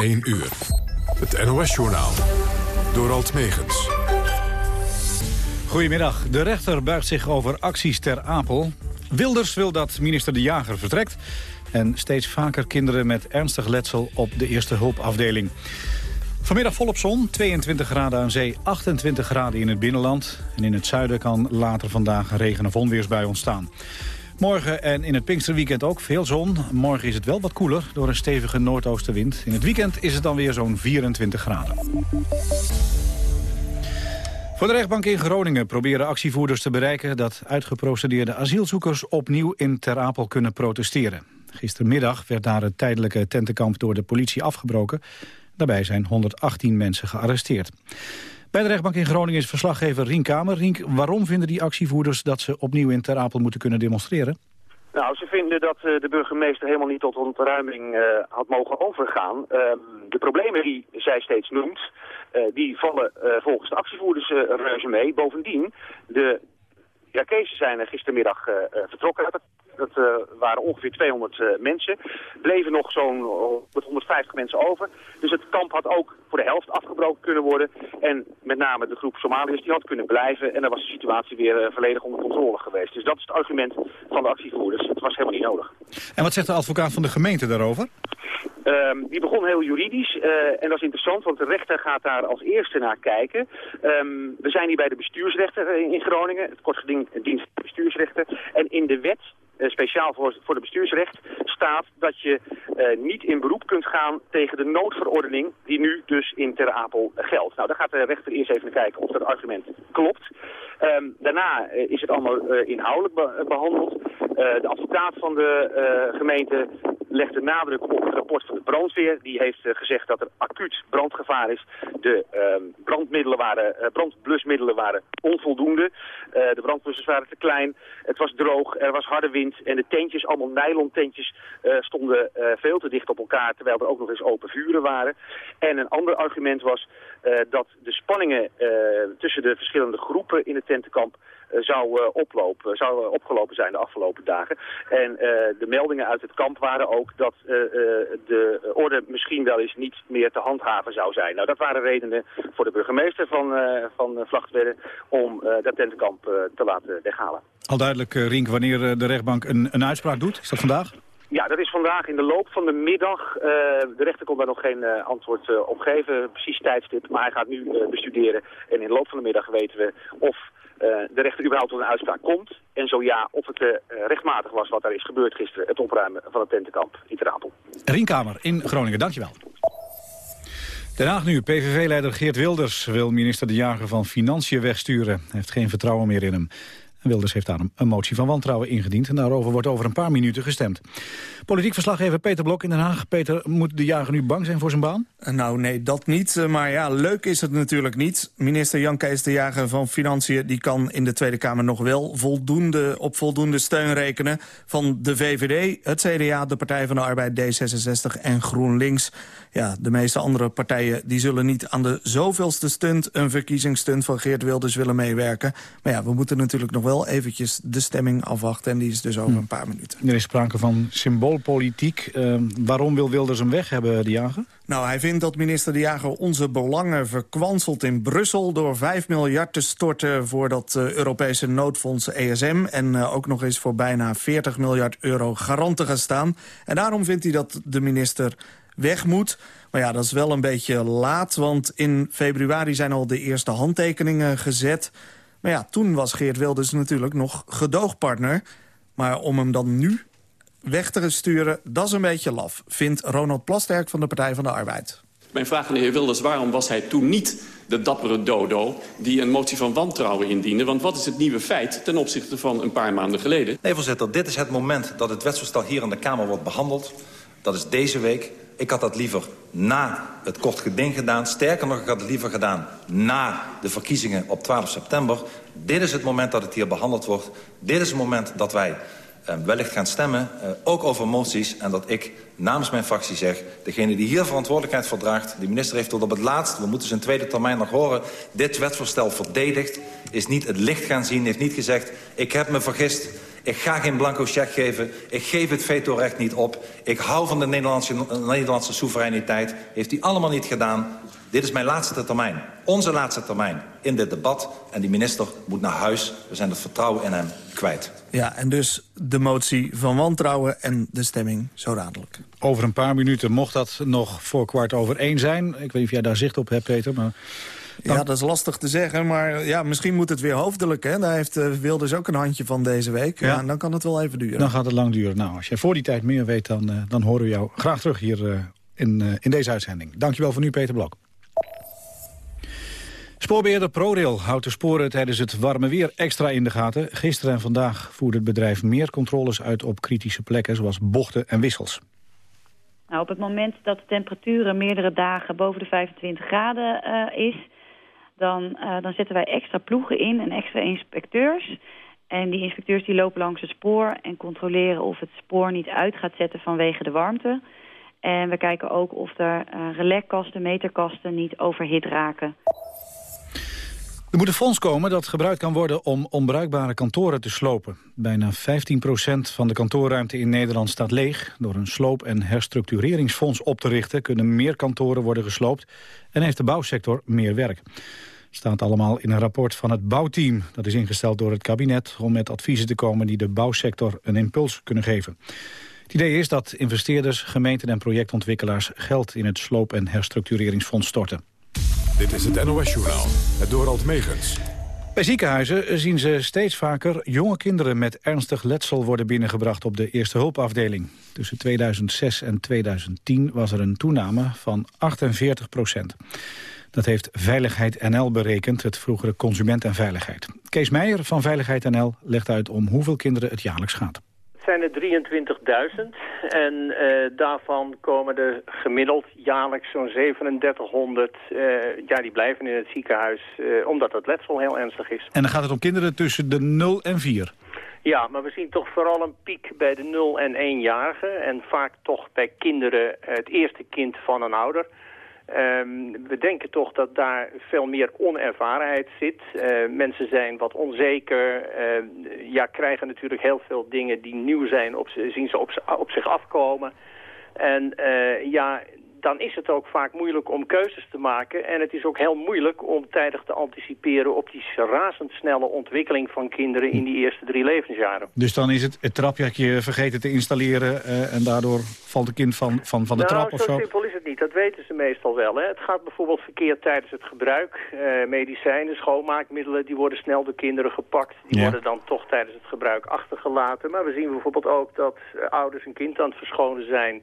1 uur. Het NOS-journaal. Door Alt Megens. Goedemiddag. De rechter buigt zich over acties ter Apel. Wilders wil dat minister De Jager vertrekt. En steeds vaker kinderen met ernstig letsel op de eerste hulpafdeling. Vanmiddag volop zon, 22 graden aan zee, 28 graden in het binnenland. En in het zuiden kan later vandaag regen- of onweersbui ontstaan. Morgen en in het Pinksterweekend ook veel zon. Morgen is het wel wat koeler door een stevige noordoostenwind. In het weekend is het dan weer zo'n 24 graden. Voor de rechtbank in Groningen proberen actievoerders te bereiken... dat uitgeprocedeerde asielzoekers opnieuw in Ter Apel kunnen protesteren. Gistermiddag werd daar het tijdelijke tentenkamp door de politie afgebroken. Daarbij zijn 118 mensen gearresteerd. Bij de rechtbank in Groningen is verslaggever Rien Kamer. Rien, waarom vinden die actievoerders dat ze opnieuw in Ter Apel moeten kunnen demonstreren? Nou, ze vinden dat uh, de burgemeester helemaal niet tot ontruiming uh, had mogen overgaan. Uh, de problemen die zij steeds noemt, die vallen volgens de actievoerders reuze mee. Bovendien, de Irakezen zijn gistermiddag vertrokken uit het dat uh, waren ongeveer 200 uh, mensen. Bleven nog zo'n 150 mensen over. Dus het kamp had ook voor de helft afgebroken kunnen worden. En met name de groep Somaliërs die had kunnen blijven. En dan was de situatie weer volledig onder controle geweest. Dus dat is het argument van de actievoerders. Het was helemaal niet nodig. En wat zegt de advocaat van de gemeente daarover? Um, die begon heel juridisch uh, en dat is interessant, want de rechter gaat daar als eerste naar kijken. Um, we zijn hier bij de bestuursrechter in Groningen, het kortgeding dienst bestuursrechter. En in de wet speciaal voor, voor de bestuursrecht staat dat je uh, niet in beroep kunt gaan tegen de noodverordening die nu dus in Ter Apel geldt. Nou, daar gaat de rechter eerst even kijken of dat argument klopt. Um, daarna uh, is het allemaal inhoudelijk be behandeld. de advocaat van de gemeente legt de nadruk op het rapport van de brandweer. Die heeft uh, gezegd dat er acuut brandgevaar is. De uh, brandmiddelen waren, uh, brandblusmiddelen waren onvoldoende. de brandblussers waren te klein. Het was droog, er was harde wind. En de tentjes, allemaal nylon tentjes, stonden veel te dicht op elkaar. Terwijl er ook nog eens open vuren waren. En een ander argument was dat de spanningen tussen de verschillende groepen in het tentenkamp zou, oplopen, zou opgelopen zijn de afgelopen dagen. En de meldingen uit het kamp waren ook dat de orde misschien wel eens niet meer te handhaven zou zijn. Nou, dat waren redenen voor de burgemeester van, van Vlachtwedde om dat tentenkamp te laten weghalen. Al duidelijk, Rink, wanneer de rechtbank een, een uitspraak doet? Is dat vandaag? Ja, dat is vandaag in de loop van de middag. Uh, de rechter kon daar nog geen uh, antwoord uh, op geven, precies tijdstip. Maar hij gaat nu bestuderen en in de loop van de middag weten we of de rechter überhaupt tot een uitspraak komt. En zo ja, of het rechtmatig was wat daar is gebeurd gisteren, het opruimen van het tentenkamp in Ter Apel. Rienkamer in Groningen, dankjewel. Den Haag nu. PVV-leider Geert Wilders wil minister De Jager van Financiën wegsturen. Hij heeft geen vertrouwen meer in hem. Wilders heeft daarom een motie van wantrouwen ingediend... en daarover wordt over een paar minuten gestemd. Politiek verslaggever Peter Blok in Den Haag. Peter, moet de jager nu bang zijn voor zijn baan? Nou, nee, dat niet. Maar ja, leuk is het natuurlijk niet. Minister Jan Kees de Jager van Financiën... die kan in de Tweede Kamer nog wel voldoende, op voldoende steun rekenen... van de VVD, het CDA, de Partij van de Arbeid, D66 en GroenLinks. Ja, de meeste andere partijen die zullen niet aan de zoveelste stunt... een verkiezingsstunt van Geert Wilders willen meewerken. Maar ja, we moeten natuurlijk nog wel eventjes de stemming afwachten... en die is dus over een paar minuten. Er is sprake van symboolpolitiek. Uh, waarom wil Wilders hem weg hebben, de jager? Nou, hij vindt dat minister De Jager onze belangen verkwanselt in Brussel... door 5 miljard te storten voor dat uh, Europese noodfonds ESM... en uh, ook nog eens voor bijna 40 miljard euro garant te gaan staan. En daarom vindt hij dat de minister weg moet. Maar ja, dat is wel een beetje laat, want in februari zijn al de eerste handtekeningen gezet... Maar ja, toen was Geert Wilders natuurlijk nog gedoogpartner. Maar om hem dan nu weg te sturen, dat is een beetje laf... vindt Ronald Plasterk van de Partij van de Arbeid. Mijn vraag aan de heer Wilders, waarom was hij toen niet de dappere dodo... die een motie van wantrouwen indiende? Want wat is het nieuwe feit ten opzichte van een paar maanden geleden? Nee, voorzitter, dit is het moment dat het wetsvoorstel hier in de Kamer wordt behandeld. Dat is deze week. Ik had dat liever na het kort geding gedaan. Sterker nog, ik had het liever gedaan na de verkiezingen op 12 september. Dit is het moment dat het hier behandeld wordt. Dit is het moment dat wij uh, wellicht gaan stemmen, uh, ook over moties. En dat ik namens mijn fractie zeg, degene die hier verantwoordelijkheid voor draagt... de minister heeft tot op het laatst, we moeten zijn tweede termijn nog horen... dit wetsvoorstel verdedigd, is niet het licht gaan zien, heeft niet gezegd... ik heb me vergist, Ik ga geen blanco cheque geven. Ik geef het vetorecht niet op. Ik hou van de Nederlandse, Nederlandse soevereiniteit. Heeft hij allemaal niet gedaan. Dit is mijn laatste termijn. Onze laatste termijn in dit debat. En die minister moet naar huis. We zijn het vertrouwen in hem kwijt. Ja, en dus de motie van wantrouwen en de stemming zo dadelijk. Over een paar minuten mocht dat nog voor kwart over één zijn. Ik weet niet of jij daar zicht op hebt, Peter, maar... Ja, dat is lastig te zeggen, maar ja, misschien moet het weer hoofdelijk. Hè? Daar heeft uh, Wilders ook een handje van deze week. Ja. dan kan het wel even duren. Dan gaat het lang duren. Nou, als jij voor die tijd meer weet, dan, uh, dan horen we jou graag terug hier uh, in, in deze uitzending. Dankjewel voor nu, Peter Blok. Spoorbeheerder ProRail houdt de sporen tijdens het warme weer extra in de gaten. Gisteren en vandaag voerde het bedrijf meer controles uit op kritische plekken... zoals bochten en wissels. Nou, op het moment dat de temperatuur meerdere dagen boven de 25 graden uh, is... Dan, uh, dan zetten wij extra ploegen in en extra inspecteurs... En die inspecteurs die lopen langs het spoor en controleren of het spoor niet uit gaat zetten vanwege de warmte. En we kijken ook of er uh, relaiskasten, meterkasten niet overhit raken. Er moet een fonds komen dat gebruikt kan worden om onbruikbare kantoren te slopen. Bijna 15% van de kantoorruimte in Nederland staat leeg. Door een sloop- en herstructureringsfonds op te richten... kunnen meer kantoren worden gesloopt en heeft de bouwsector meer werk. Het staat allemaal in een rapport van het bouwteam. Dat is ingesteld door het kabinet om met adviezen te komen... die de bouwsector een impuls kunnen geven. Het idee is dat investeerders, gemeenten en projectontwikkelaars... geld in het sloop- en herstructureringsfonds storten. Dit is het NOS-journaal, het Dorald Megens. Bij ziekenhuizen zien ze steeds vaker jonge kinderen met ernstig letsel worden binnengebracht op de eerste hulpafdeling. Tussen 2006 en 2010 was er een toename van 48 procent. Dat heeft Veiligheid NL berekend, het vroegere Consument en Veiligheid. Kees Meijer van Veiligheid NL legt uit om hoeveel kinderen het jaarlijks gaat zijn er 23.000 en uh, daarvan komen er gemiddeld jaarlijks zo'n 3700, uh, ja die blijven in het ziekenhuis uh, omdat het letsel heel ernstig is. En dan gaat het om kinderen tussen de 0 en 4? Ja, maar we zien toch vooral een piek bij de 0 en 1-jarigen en vaak toch bij kinderen het eerste kind van een ouder. Um, we denken toch dat daar veel meer onervarenheid zit. Uh, mensen zijn wat onzeker. Uh, ja, krijgen natuurlijk heel veel dingen die nieuw zijn, op, zien ze op, zich afkomen. En uh, ja, dan is het ook vaak moeilijk om keuzes te maken. En het is ook heel moeilijk om tijdig te anticiperen op die razendsnelle ontwikkeling van kinderen in die eerste drie levensjaren. Dus dan is het het trapje vergeten te installeren uh, en daardoor valt het kind van, van, van de nou, trap of zo? zo simpel is het niet. Dat weten ze meestal wel. Hè. Het gaat bijvoorbeeld verkeerd tijdens het gebruik. Uh, medicijnen, schoonmaakmiddelen, die worden snel door kinderen gepakt. Die ja. worden dan toch tijdens het gebruik achtergelaten. Maar we zien bijvoorbeeld ook dat uh, ouders een kind aan het verschonen zijn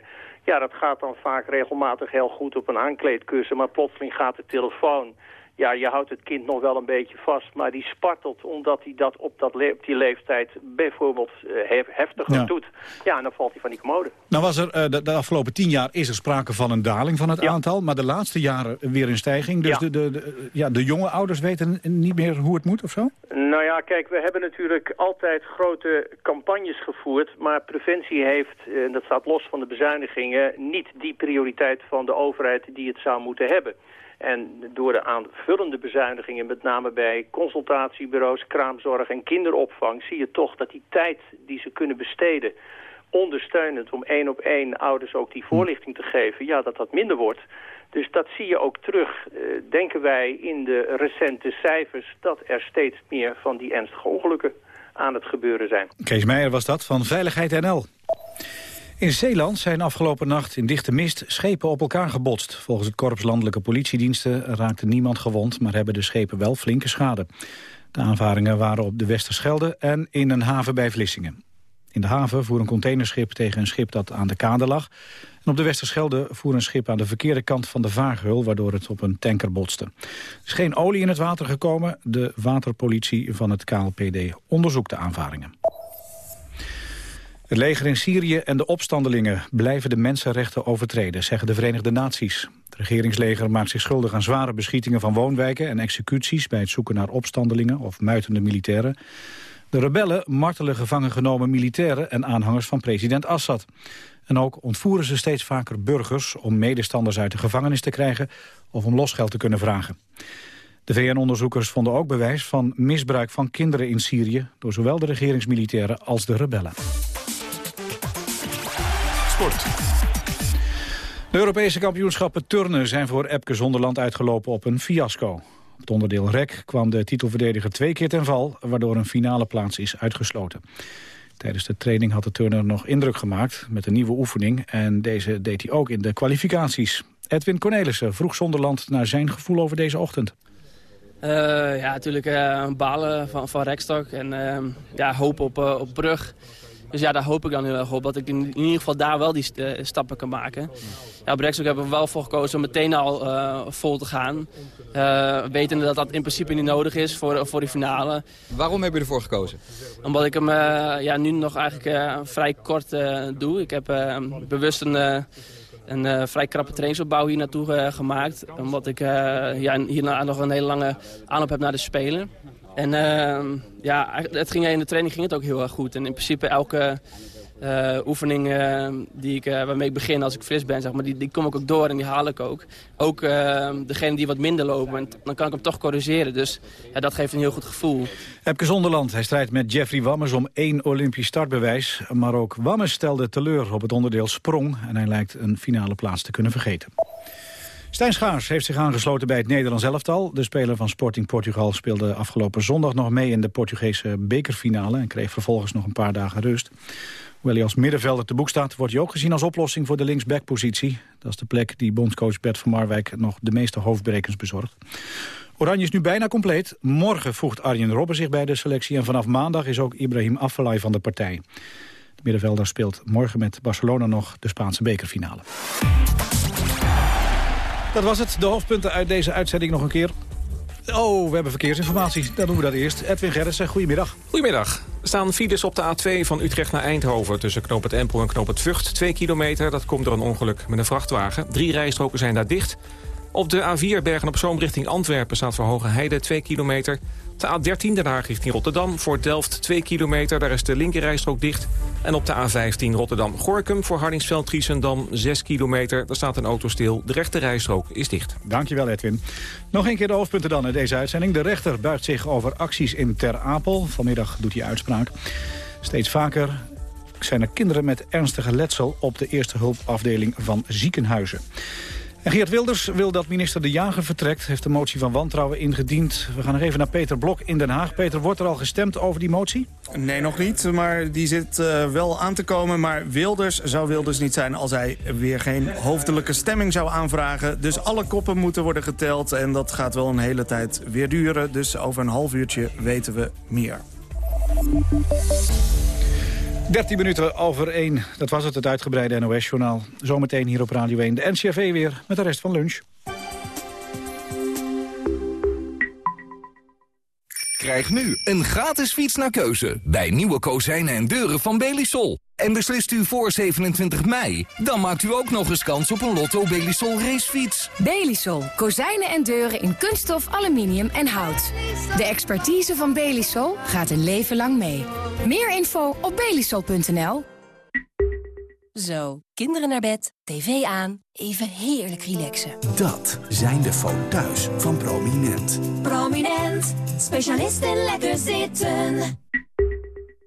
ja, dat gaat dan vaak regelmatig heel goed op een aankleedkussen, maar plotseling gaat de telefoon. Ja, je houdt het kind nog wel een beetje vast, maar die spartelt omdat hij dat op, dat op die leeftijd bijvoorbeeld uh, heftiger ja. doet. Ja, en dan valt hij van die commode. Nou was er, uh, de, de, afgelopen tien jaar is er sprake van een daling van het ja. aantal, maar de laatste jaren weer een stijging. Dus ja. De, de, de, ja, de jonge ouders weten niet meer hoe het moet of zo? Nou ja, kijk, we hebben natuurlijk altijd grote campagnes gevoerd, maar preventie heeft, en dat staat los van de bezuinigingen, niet die prioriteit van de overheid die het zou moeten hebben. En door de aanvullende bezuinigingen, met name bij consultatiebureaus, kraamzorg en kinderopvang, zie je toch dat die tijd die ze kunnen besteden ondersteunend om één op één ouders ook die voorlichting te geven, ja, dat dat minder wordt. Dus dat zie je ook terug, uh, denken wij, in de recente cijfers... dat er steeds meer van die ernstige ongelukken aan het gebeuren zijn. Kees Meijer was dat van Veiligheid NL. In Zeeland zijn afgelopen nacht in dichte mist schepen op elkaar gebotst. Volgens het Korps Landelijke Politiediensten raakte niemand gewond... maar hebben de schepen wel flinke schade. De aanvaringen waren op de Westerschelde en in een haven bij Vlissingen. In de haven voer een containerschip tegen een schip dat aan de kade lag. En op de Westerschelde voer een schip aan de verkeerde kant van de vaargeul... waardoor het op een tanker botste. Er is geen olie in het water gekomen. De waterpolitie van het KLPD onderzoekt de aanvaringen. Het leger in Syrië en de opstandelingen blijven de mensenrechten overtreden, zeggen de Verenigde Naties. Het regeringsleger maakt zich schuldig aan zware beschietingen van woonwijken en executies bij het zoeken naar opstandelingen of muitende militairen. De rebellen martelen gevangen genomen militairen en aanhangers van president Assad. En ook ontvoeren ze steeds vaker burgers om medestanders uit de gevangenis te krijgen of om losgeld te kunnen vragen. De VN-onderzoekers vonden ook bewijs van misbruik van kinderen in Syrië... door zowel de regeringsmilitairen als de rebellen. Sport. De Europese kampioenschappen turnen zijn voor Epke Zonderland uitgelopen op een fiasco. Op het onderdeel rek kwam de titelverdediger twee keer ten val... waardoor een finale plaats is uitgesloten. Tijdens de training had de turner nog indruk gemaakt met een nieuwe oefening... en deze deed hij ook in de kwalificaties. Edwin Cornelissen vroeg Zonderland naar zijn gevoel over deze ochtend. Uh, ja, natuurlijk uh, balen van, van rekstok en uh, ja, hoop op, op brug. Dus ja, daar hoop ik dan heel erg op. Dat ik in, ieder geval daar wel die stappen kan maken. Ja, op rekstok hebben we wel voor gekozen om meteen al vol te gaan. wetende dat dat in principe niet nodig is voor, voor die finale. Waarom heb je ervoor gekozen? Omdat ik hem ja, nu nog eigenlijk vrij kort doe. Ik heb bewust een een uh, vrij krappe trainingsopbouw hier naartoe uh, gemaakt. Omdat ik uh, ja, hierna nog een hele lange aanloop heb naar de Spelen. En ehm, ja, het ging, in de training ging het ook heel erg goed. En in principe elke uh, oefening uh, die ik, uh, waarmee ik begin als ik fris ben, zeg maar, die, die kom ik ook door en die haal ik ook. Ook degene die wat minder lopen, dan kan ik hem toch corrigeren. Dus ja, dat geeft een heel goed gevoel. Epke Zonderland, hij strijdt met Jeffrey Wammes om één Olympisch startbewijs. Maar ook Wammes stelde teleur op het onderdeel sprong en hij lijkt een finale plaats te kunnen vergeten. Stijn Schaars heeft zich aangesloten bij het Nederlands elftal. De speler van Sporting Portugal speelde afgelopen zondag nog mee in de Portugese bekerfinale... en kreeg vervolgens nog een paar dagen rust. Hoewel hij als middenvelder te boek staat, wordt hij ook gezien als oplossing voor de linksbackpositie. Dat is de plek die bondscoach Bert van Marwijk nog de meeste hoofdbrekens bezorgt. Oranje is nu bijna compleet. Morgen voegt Arjen Robben zich bij de selectie... en vanaf maandag is ook Ibrahim Afellay van de partij. De middenvelder speelt morgen met Barcelona nog de Spaanse bekerfinale. Dat was het. De hoofdpunten uit deze uitzending nog een keer. Oh, we hebben verkeersinformatie. Dan doen we dat eerst. Edwin Gerritsen, goedemiddag. Goedemiddag. Er staan files op de A2 van Utrecht naar Eindhoven... tussen Knoop het Empel en Knoop het Vught. Twee kilometer, dat komt door een ongeluk met een vrachtwagen. Drie rijstroken zijn daar dicht. Op de A4 Bergen op Zoom richting Antwerpen staat voor Hoge Heide 2 kilometer. De A13 Den Haag richting Rotterdam voor Delft 2 kilometer. Daar is de linkerrijstrook dicht. En op de A15 Rotterdam-Gorkum voor Hardingsveld-Triesendam 6 kilometer. Daar staat een auto stil. De rechte rijstrook is dicht. Dankjewel Edwin. Nog een keer de hoofdpunten dan in deze uitzending. De rechter buigt zich over acties in Ter Apel. Vanmiddag doet hij uitspraak. Steeds vaker zijn er kinderen met ernstige letsel op de eerste hulpafdeling van ziekenhuizen. En Geert Wilders wil dat minister De Jager vertrekt. Heeft de motie van wantrouwen ingediend. We gaan nog even naar Peter Blok in Den Haag. Peter, wordt er al gestemd over die motie? Nee, nog niet. Maar die zit uh, wel aan te komen. Maar Wilders zou Wilders niet zijn als hij weer geen hoofdelijke stemming zou aanvragen. Dus alle koppen moeten worden geteld. En dat gaat wel een hele tijd weer duren. Dus over een half uurtje weten we meer. 13 minuten over 1. Dat was het, het uitgebreide NOS-journaal. Zometeen hier op Radio 1 de NCRV weer met de rest van lunch. Krijg nu een gratis fiets naar keuze bij nieuwe kozijnen en deuren van Belisol. En beslist u voor 27 mei, dan maakt u ook nog eens kans op een Lotto Belisol racefiets. Belisol. Kozijnen en deuren in kunststof, aluminium en hout. De expertise van Belisol gaat een leven lang mee. Meer info op belisol.nl. Zo, kinderen naar bed, tv aan, even heerlijk relaxen. Dat zijn de foto's van Prominent. Prominent, specialist in lekker zitten.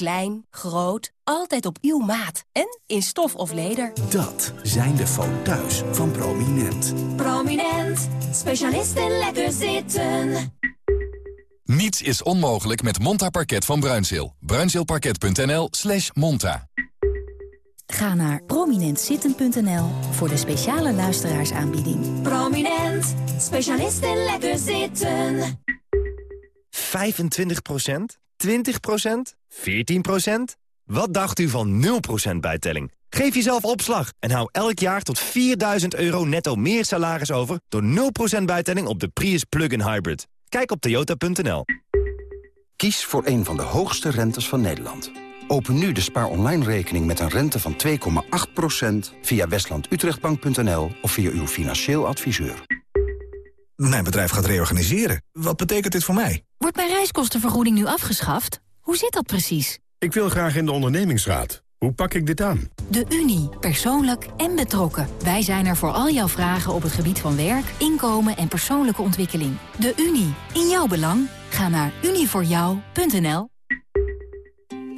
Klein, groot, altijd op uw maat. En in stof of leder. Dat zijn de foto's van Prominent. Prominent, specialist in lekker zitten. Niets is onmogelijk met Monta Parket van Bruinzeel. Bruinzeelparket.nl slash monta. Ga naar prominentzitten.nl voor de speciale luisteraarsaanbieding. Prominent, specialist in lekker zitten. 25 20% 14% Wat dacht u van 0% bijtelling? Geef jezelf opslag en hou elk jaar tot 4000 euro netto meer salaris over... door 0% bijtelling op de Prius Plug-in Hybrid. Kijk op toyota.nl. Kies voor een van de hoogste rentes van Nederland. Open nu de Spaar Online rekening met een rente van 2,8% via westlandutrechtbank.nl of via uw financieel adviseur. Mijn bedrijf gaat reorganiseren. Wat betekent dit voor mij? Wordt mijn reiskostenvergoeding nu afgeschaft? Hoe zit dat precies? Ik wil graag in de ondernemingsraad. Hoe pak ik dit aan? De Unie. Persoonlijk en betrokken. Wij zijn er voor al jouw vragen op het gebied van werk, inkomen en persoonlijke ontwikkeling. De Unie. In jouw belang. Ga naar unievoorjou.nl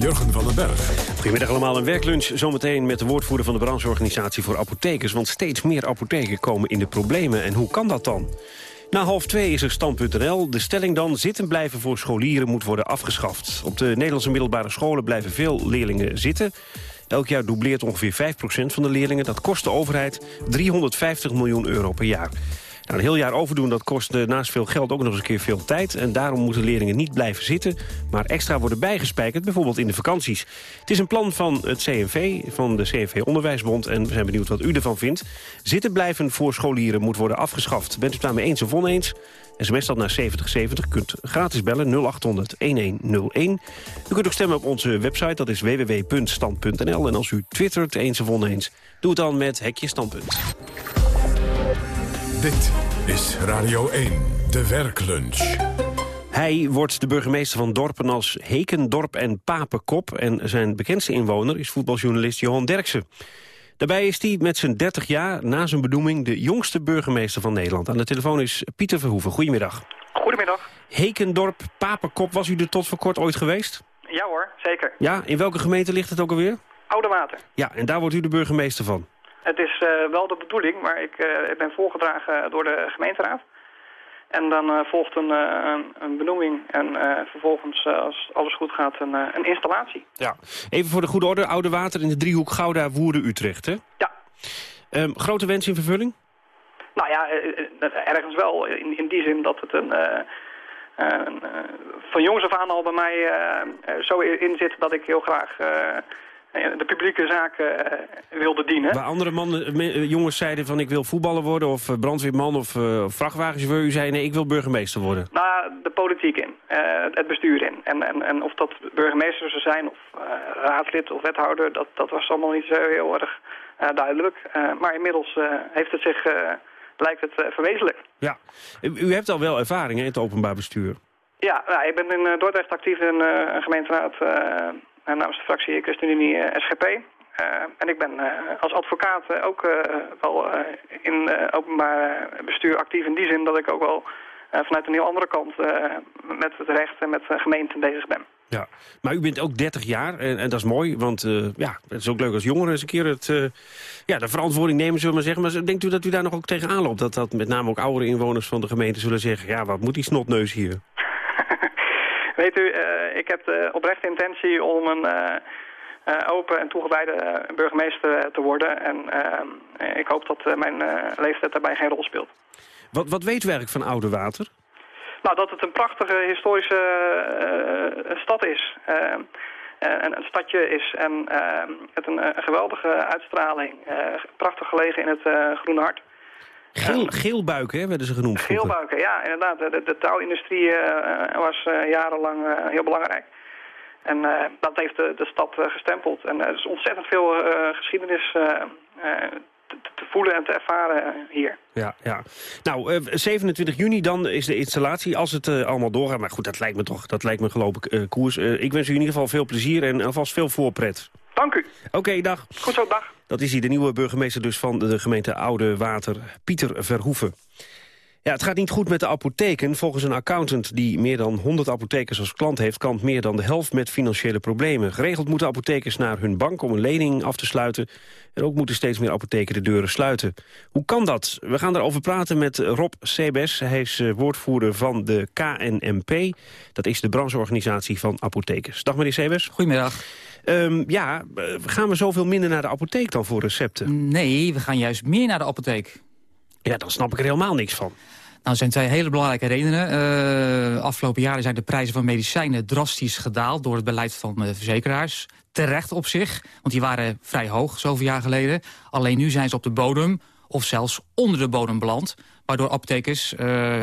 Jurgen van den Berg. Goedemiddag allemaal, een werklunch zometeen met de woordvoerder van de brancheorganisatie voor apothekers. Want steeds meer apotheken komen in de problemen. En hoe kan dat dan? Na half twee is er stand.nl. De stelling dan, zitten blijven voor scholieren moet worden afgeschaft. Op de Nederlandse middelbare scholen blijven veel leerlingen zitten. Elk jaar dubleert ongeveer 5% van de leerlingen. Dat kost de overheid 350 miljoen euro per jaar. Nou, een heel jaar overdoen, dat kost eh, naast veel geld ook nog eens een keer veel tijd. En daarom moeten leerlingen niet blijven zitten, maar extra worden bijgespijkerd, bijvoorbeeld in de vakanties. Het is een plan van het CNV, van de CNV Onderwijsbond, en we zijn benieuwd wat u ervan vindt. Zitten blijven voor scholieren moet worden afgeschaft. Bent u het daarmee eens of oneens? SMS dat naar 7070, kunt gratis bellen 0800-1101. U kunt ook stemmen op onze website, dat is www.stand.nl. En als u twittert eens of oneens, doe het dan met Hekje Standpunt. Dit is Radio 1, de werklunch. Hij wordt de burgemeester van dorpen als Hekendorp en Papenkop... en zijn bekendste inwoner is voetbaljournalist Johan Derksen. Daarbij is hij met zijn 30 jaar na zijn benoeming de jongste burgemeester van Nederland. Aan de telefoon is Pieter Verhoeven. Goedemiddag. Goedemiddag. Hekendorp, Papenkop, was u er tot voor kort ooit geweest? Ja hoor, zeker. Ja, in welke gemeente ligt het ook alweer? Oude Water. Ja, en daar wordt u de burgemeester van? Het is uh, wel de bedoeling, maar ik, uh, ik, ben voorgedragen door de gemeenteraad. En dan uh, volgt een, een, een, benoeming en vervolgens, als alles goed gaat, een, een, installatie. Ja. Even voor de goede orde, Oude Water in de driehoek Gouda, Woerden, Utrecht, hè? Ja. Um, grote wens in vervulling? Nou ja, ergens wel. In, in die zin dat het een... van jongs af aan al bij mij zo in zit dat ik heel graag de publieke zaken uh, wilde dienen. Waar andere mannen, jongens zeiden van ik wil voetballer worden of uh, brandweerman of uh, vrachtwagenchauffeur. U zei nee, ik wil burgemeester worden. Nou, de politiek in, het bestuur in. En, en, en of dat burgemeester zou zijn of raadslid of wethouder, dat, dat was allemaal niet zo heel erg duidelijk. maar inmiddels heeft het zich, lijkt het verwezenlijkt. Ja, u hebt al wel ervaring in het openbaar bestuur. Ja, nou, ik ben in Dordrecht actief in een gemeenteraad namens de fractie ChristenUnie eh, SGP. Uh, en ik ben als advocaat ook wel in openbaar bestuur actief in die zin dat ik ook wel vanuit een heel andere kant met het recht en met gemeenten bezig ben. Ja, maar u bent ook 30 jaar en, en dat is mooi, want ja, het is ook leuk als jongeren eens een keer het, ja, de verantwoording nemen, zullen we maar zeggen. Maar denkt u dat u daar nog ook tegenaan loopt? Dat, dat met name ook oudere inwoners van de gemeente zullen zeggen, ja, wat moet die snotneus hier? Weet u, uh, ik heb de oprechte intentie om een uh, uh, open en toegewijde burgemeester te worden. En ik hoop dat mijn leeftijd daarbij geen rol speelt. Wat, wat weet eigenlijk van Oude Water? Nou, dat het een prachtige historische stad is. een, een stadje is en het een, een geweldige uitstraling. prachtig gelegen in het Groene Hart. Geel, geelbuiken hè, werden ze genoemd vroeger. Geelbuiken, ja, inderdaad. De, de touwindustrie uh, was uh, jarenlang uh, heel belangrijk. En dat heeft de, de stad gestempeld. En er is ontzettend veel geschiedenis te, te, voelen en te ervaren hier. Ja, ja. Nou, 27 juni dan is de installatie, als het allemaal doorgaat. Maar goed, dat lijkt me toch, dat lijkt me geloof ik koers. ik wens u in ieder geval veel plezier en alvast veel voorpret. Dank u. Oké, dag. Goed zo, dag. Dat is hij, de nieuwe burgemeester dus van de gemeente Oude Water, Pieter Verhoeven. Ja, het gaat niet goed met de apotheken. Volgens een accountant die meer dan 100 apothekers als klant heeft... kampt meer dan de helft met financiële problemen. Geregeld moeten apothekers naar hun bank om een lening af te sluiten. En ook moeten steeds meer apotheken de deuren sluiten. Hoe kan dat? We gaan daarover praten met Rob Sebes. Hij is eh, woordvoerder van de KNMP. Dat is de brancheorganisatie van apothekers. Dag meneer Sebes. Goedemiddag. Um, ja, gaan we zoveel minder naar de apotheek dan voor recepten? Nee, we gaan juist meer naar de apotheek. Ja, dan snap ik er helemaal niks van. Nou, er zijn twee hele belangrijke redenen. Uh, afgelopen jaren zijn de prijzen van medicijnen drastisch gedaald... door het beleid van de verzekeraars. Terecht op zich, want die waren vrij hoog zoveel jaar geleden. Alleen nu zijn ze op de bodem of zelfs onder de bodem beland... waardoor apothekers uh,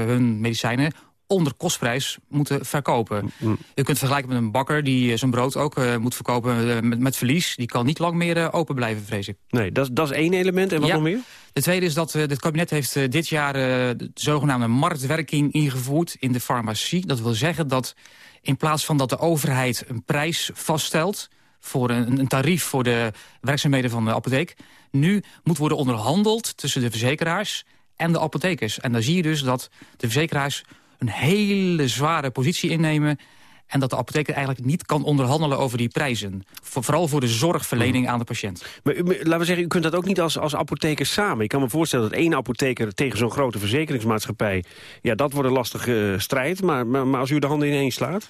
hun medicijnen onder kostprijs moeten verkopen. Mm, mm. Je kunt vergelijken met een bakker die eh, zijn brood ook uh, moet verkopen uh, met, met, verlies. Die kan niet lang meer open blijven, vrees ik. Nee, dat, dat is één element. En wat nog meer? De tweede is dat het kabinet heeft dit jaar de zogenaamde marktwerking ingevoerd in de farmacie. Dat wil zeggen dat in plaats van dat de overheid een prijs vaststelt voor een, een, tarief voor de werkzaamheden van de apotheek... nu moet worden onderhandeld tussen de verzekeraars en de apothekers. En dan zie je dus dat de verzekeraars een hele zware positie innemen... en dat de apotheker eigenlijk niet kan onderhandelen over die prijzen. vooral voor de zorgverlening mm. aan de patiënt. Maar, laten we zeggen, u kunt dat ook niet als, als apotheker samen. Ik kan me voorstellen dat één apotheker tegen zo'n grote verzekeringsmaatschappij... ja, dat wordt een lastige strijd. Maar, maar, maar als u de handen ineen slaat...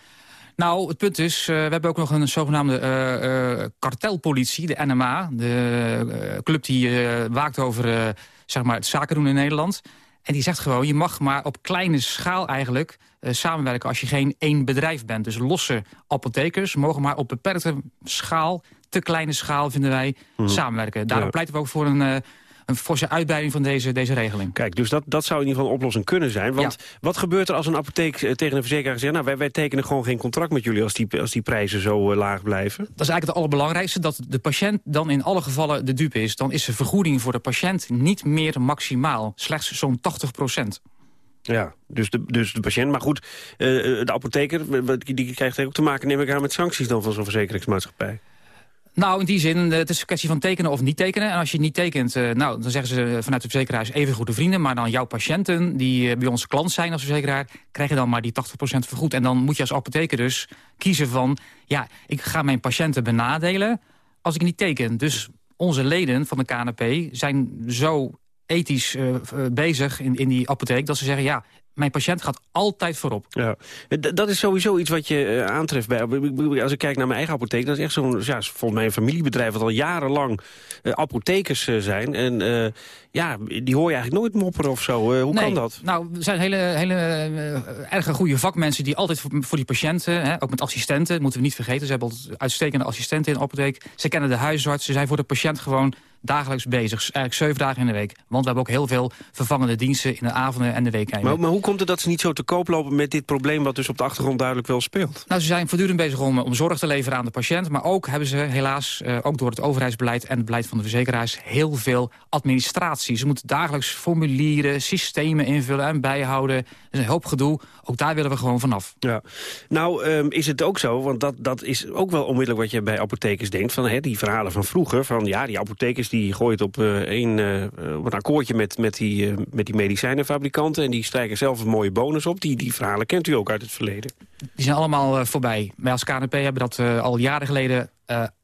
Nou, het punt is, uh, we hebben ook nog een zogenaamde uh, uh, kartelpolitie, de NMA. De club die waakt over zeg maar het zaken doen in Nederland. En die zegt gewoon, je mag maar op kleine schaal eigenlijk samenwerken... als je geen één bedrijf bent. Dus losse apothekers mogen maar op beperkte schaal... te kleine schaal, vinden wij, mhm. samenwerken. Daarom pleiten we ook voor een een forse uitbreiding van deze, deze regeling. Kijk, dus dat, dat zou in ieder geval een oplossing kunnen zijn. Want wat gebeurt er als een apotheek eh, tegen een verzekeraar zegt... nou, wij, wij tekenen gewoon geen contract met jullie als die, als die prijzen zo uh, laag blijven? Dat is eigenlijk het allerbelangrijkste, dat de patiënt dan in alle gevallen de dupe is. Dan is de vergoeding voor de patiënt niet meer maximaal. Slechts zo'n 80 procent. Ja, dus de, dus de patiënt. Maar goed, uh, de apotheker die krijgt ook te maken, neem ik aan, met sancties dan van zo'n verzekeringsmaatschappij. Nou, in die zin, eh, het is een kwestie van tekenen of niet tekenen. En als je niet tekent, eh, nou, dan zeggen ze vanuit de verzekeraars even goede vrienden. Maar dan jouw patiënten, die eh, bij ons klant zijn als verzekeraar... krijgen dan maar die 80% vergoed. En dan moet je als apotheker dus kiezen van... ja, ik ga mijn patiënten benadelen als ik niet teken. Dus onze leden van de KNP zijn zo ethisch bezig in, in die apotheek... dat ze zeggen, ja, mijn patiënt gaat altijd voorop. Ja. Dat is sowieso iets wat je uh, aantreft bij... Als ik kijk naar mijn eigen apotheek... dat is echt zo'n, ja, volgens mij een familiebedrijf... wat al jarenlang uh, apothekers zijn. En ja, die hoor je eigenlijk nooit mopperen of zo. hoe kan dat? Nou, er zijn hele, hele erge goede vakmensen... die altijd voor, voor die patiënten, hè, ook met assistenten... moeten we niet vergeten. Ze hebben uitstekende assistenten in de apotheek. Ze kennen de huisarts. Ze zijn voor de patiënt gewoon dagelijks bezig. Eigenlijk zeven dagen in de week. Want we hebben ook heel veel vervangende diensten in de avonden en de weekenden. Maar, maar hoe komt het dat ze niet zo te koop lopen met dit probleem... wat dus op de achtergrond duidelijk wel speelt? Nou, ze zijn voortdurend bezig om, om zorg te leveren aan de patiënt. Maar ook hebben ze helaas, uh, ook door het overheidsbeleid en het beleid van de verzekeraars... heel veel administratie. Ze moeten dagelijks formulieren, systemen invullen en bijhouden. Dat is een hoop gedoe. Ook daar willen we gewoon vanaf. Ja. Nou, um, is het ook zo, want dat, dat is ook wel onmiddellijk wat je bij apothekers denkt... van hè, die verhalen van vroeger, van ja, die apothekers die gooit op, uh, een, uh, op een akkoordje met, met, die, uh, met die medicijnenfabrikanten... en die strijken zelf een mooie bonus op. Die, die verhalen kent u ook uit het verleden. Die zijn allemaal voorbij. Wij als KNP hebben dat al jaren geleden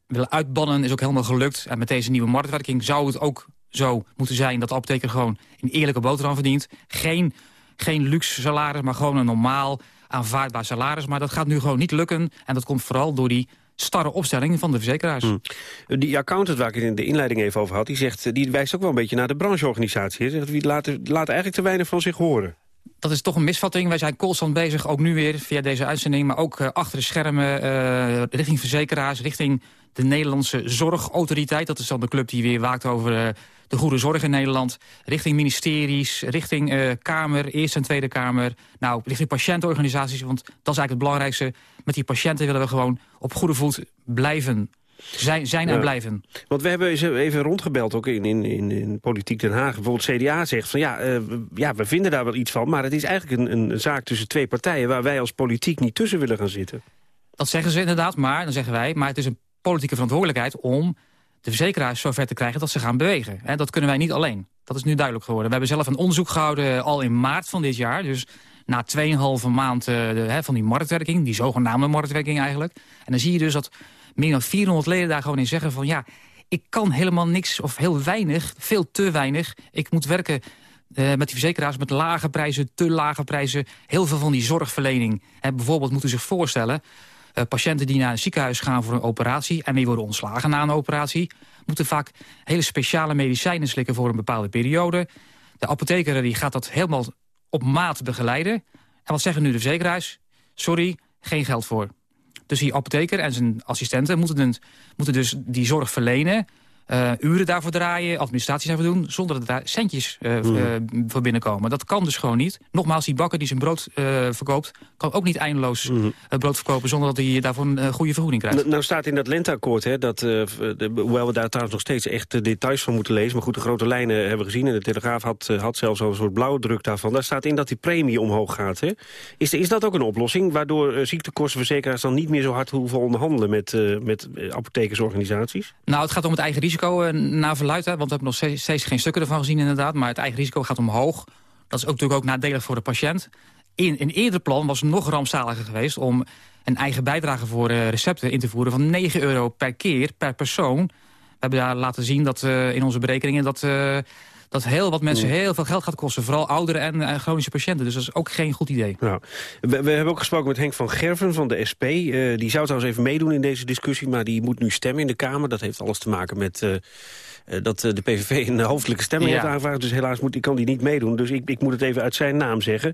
willen uitbannen. Is ook helemaal gelukt. En met deze nieuwe marktwerking zou het ook zo moeten zijn... dat de apotheker gewoon een eerlijke boterham verdient. Geen, geen luxe salaris, maar gewoon een normaal aanvaardbaar salaris. Maar dat gaat nu gewoon niet lukken. En dat komt vooral door die starre opstelling van de verzekeraars. Hmm. Die accountant waar ik het in de inleiding even over had... die, zegt, die wijst ook wel een beetje naar de brancheorganisatie. Hij zegt, die laten, laten eigenlijk te weinig van zich horen. Dat is toch een misvatting. Wij zijn constant bezig, ook nu weer via deze uitzending... maar ook uh, achter de schermen, uh, richting verzekeraars... richting de Nederlandse Zorgautoriteit. Dat is dan de club die weer waakt over uh, de goede zorg in Nederland. Richting ministeries, richting uh, Kamer, Eerste en Tweede Kamer. Nou, richting patiëntenorganisaties, want dat is eigenlijk het belangrijkste. Met die patiënten willen we gewoon op goede voet blijven zijn, zijn en blijven. Want we hebben even rondgebeld ook in, in, in, in Politiek Den Haag. Bijvoorbeeld CDA zegt van ja, uh, ja, we vinden daar wel iets van... maar het is eigenlijk een, een zaak tussen twee partijen... waar wij als politiek niet tussen willen gaan zitten. Dat zeggen ze inderdaad, maar dan zeggen wij... maar het is een politieke verantwoordelijkheid om de verzekeraars zover te krijgen dat ze gaan bewegen. dat kunnen wij niet alleen. Dat is nu duidelijk geworden. We hebben zelf een onderzoek gehouden eh, al in maart van dit jaar. Dus na 2,5 maand uh, van die marktwerking, die zogenaamde marktwerking eigenlijk. En dan zie je dus dat meer dan 400 leden daar gewoon in zeggen van... ja, ik kan helemaal niks of heel weinig, veel te weinig. Ik moet werken uh, met die verzekeraars met lage prijzen, te lage prijzen. Heel veel van die zorgverlening. bijvoorbeeld moet u zich voorstellen... Uh, patiënten die naar een ziekenhuis gaan voor een operatie... en die worden ontslagen na een operatie... moeten vaak hele speciale medicijnen slikken voor een bepaalde periode. De apotheker die gaat dat helemaal op maat begeleiden. En wat zeggen nu de verzekeraars? Sorry, geen geld voor. Dus die apotheker en zijn assistenten moeten, moeten dus die zorg verlenen... Uh, uren daarvoor draaien, administratie daarvoor doen... zonder dat daar centjes uh, mm. uh, voor binnenkomen. Dat kan dus gewoon niet. Nogmaals, die bakker die zijn brood verkoopt... kan ook niet eindeloos mm. brood verkopen... zonder dat hij daarvoor een goede vergoeding krijgt. Nou, nou staat in dat lenteakkoord, hè, dat, de, hoewel we daar trouwens nog steeds echt details van moeten lezen... maar goed, de grote lijnen hebben we gezien... en de Telegraaf had, had zelfs al een soort blauwe druk daarvan. Daar staat in dat die premie omhoog gaat. Hè. Is, is dat ook een oplossing... waardoor ziektekostenverzekeraars dan niet meer zo hard hoeven onderhandelen... met, met apothekersorganisaties? Nou, het gaat om het eigen risico risico uh, naar verluidt, want we hebben nog steeds, geen stukken ervan gezien inderdaad. Maar het eigen risico gaat omhoog. Dat is ook natuurlijk ook nadelig voor de patiënt. In een eerder plan was het nog rampzaliger geweest om een eigen bijdrage voor uh, recepten in te voeren van 9 euro per keer, per persoon. We hebben daar laten zien dat uh, in onze berekeningen dat dat heel wat mensen mm. heel veel geld gaat kosten. Vooral ouderen en, chronische patiënten. Dus dat is ook geen goed idee. Nou, we, we, hebben ook gesproken met Henk van Gerven van de SP. Uh, die zou trouwens even meedoen in deze discussie... maar die moet nu stemmen in de Kamer. Dat heeft alles te maken met... Uh, dat de PVV een hoofdelijke stemming ja. heeft aangevraagd. Dus helaas moet, kan die niet meedoen. Dus ik, ik moet het even uit zijn naam zeggen.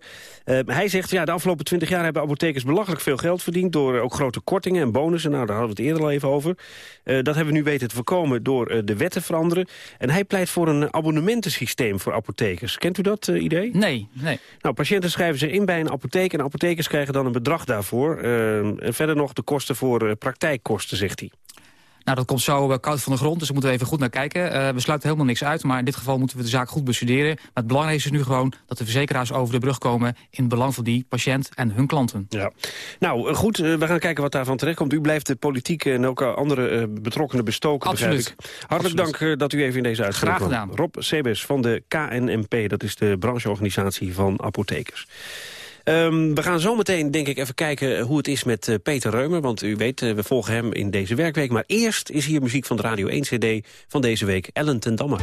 Hij zegt, ja, de afgelopen twintig jaar hebben apothekers belachelijk veel geld verdiend... door ook grote kortingen en bonussen. Nou, daar hadden we het eerder al even over. Dat hebben we nu weten te voorkomen door de wet te veranderen. En hij pleit voor een abonnementensysteem voor apothekers. Kent u dat idee? Nee, nee. Nou, patiënten schrijven zich in bij een apotheek... en apothekers krijgen dan een bedrag daarvoor. en verder nog de kosten voor praktijkkosten, zegt hij. Nou, dat komt zo uh, koud van de grond, dus daar moeten we even goed naar kijken. Uh, we sluiten helemaal niks uit, maar in dit geval moeten we de zaak goed bestuderen. Maar het belangrijkste is nu gewoon dat de verzekeraars over de brug komen... in het belang van die patiënt en hun klanten. Ja. Nou, goed, we gaan kijken wat daarvan terechtkomt. U blijft de politiek en ook andere betrokkenen bestoken, Absoluut. Hartelijk Absoluut. dank dat u even in deze uitzending Graag gedaan. Rob Sebes van de KNMP, dat is de brancheorganisatie van apothekers. Um, we gaan zo meteen, denk ik, even kijken hoe het is met uh, Peter Reumer. Want u weet, uh, we volgen hem in deze werkweek. Maar eerst is hier muziek van de Radio 1 CD van deze week. Ellen ten Damme.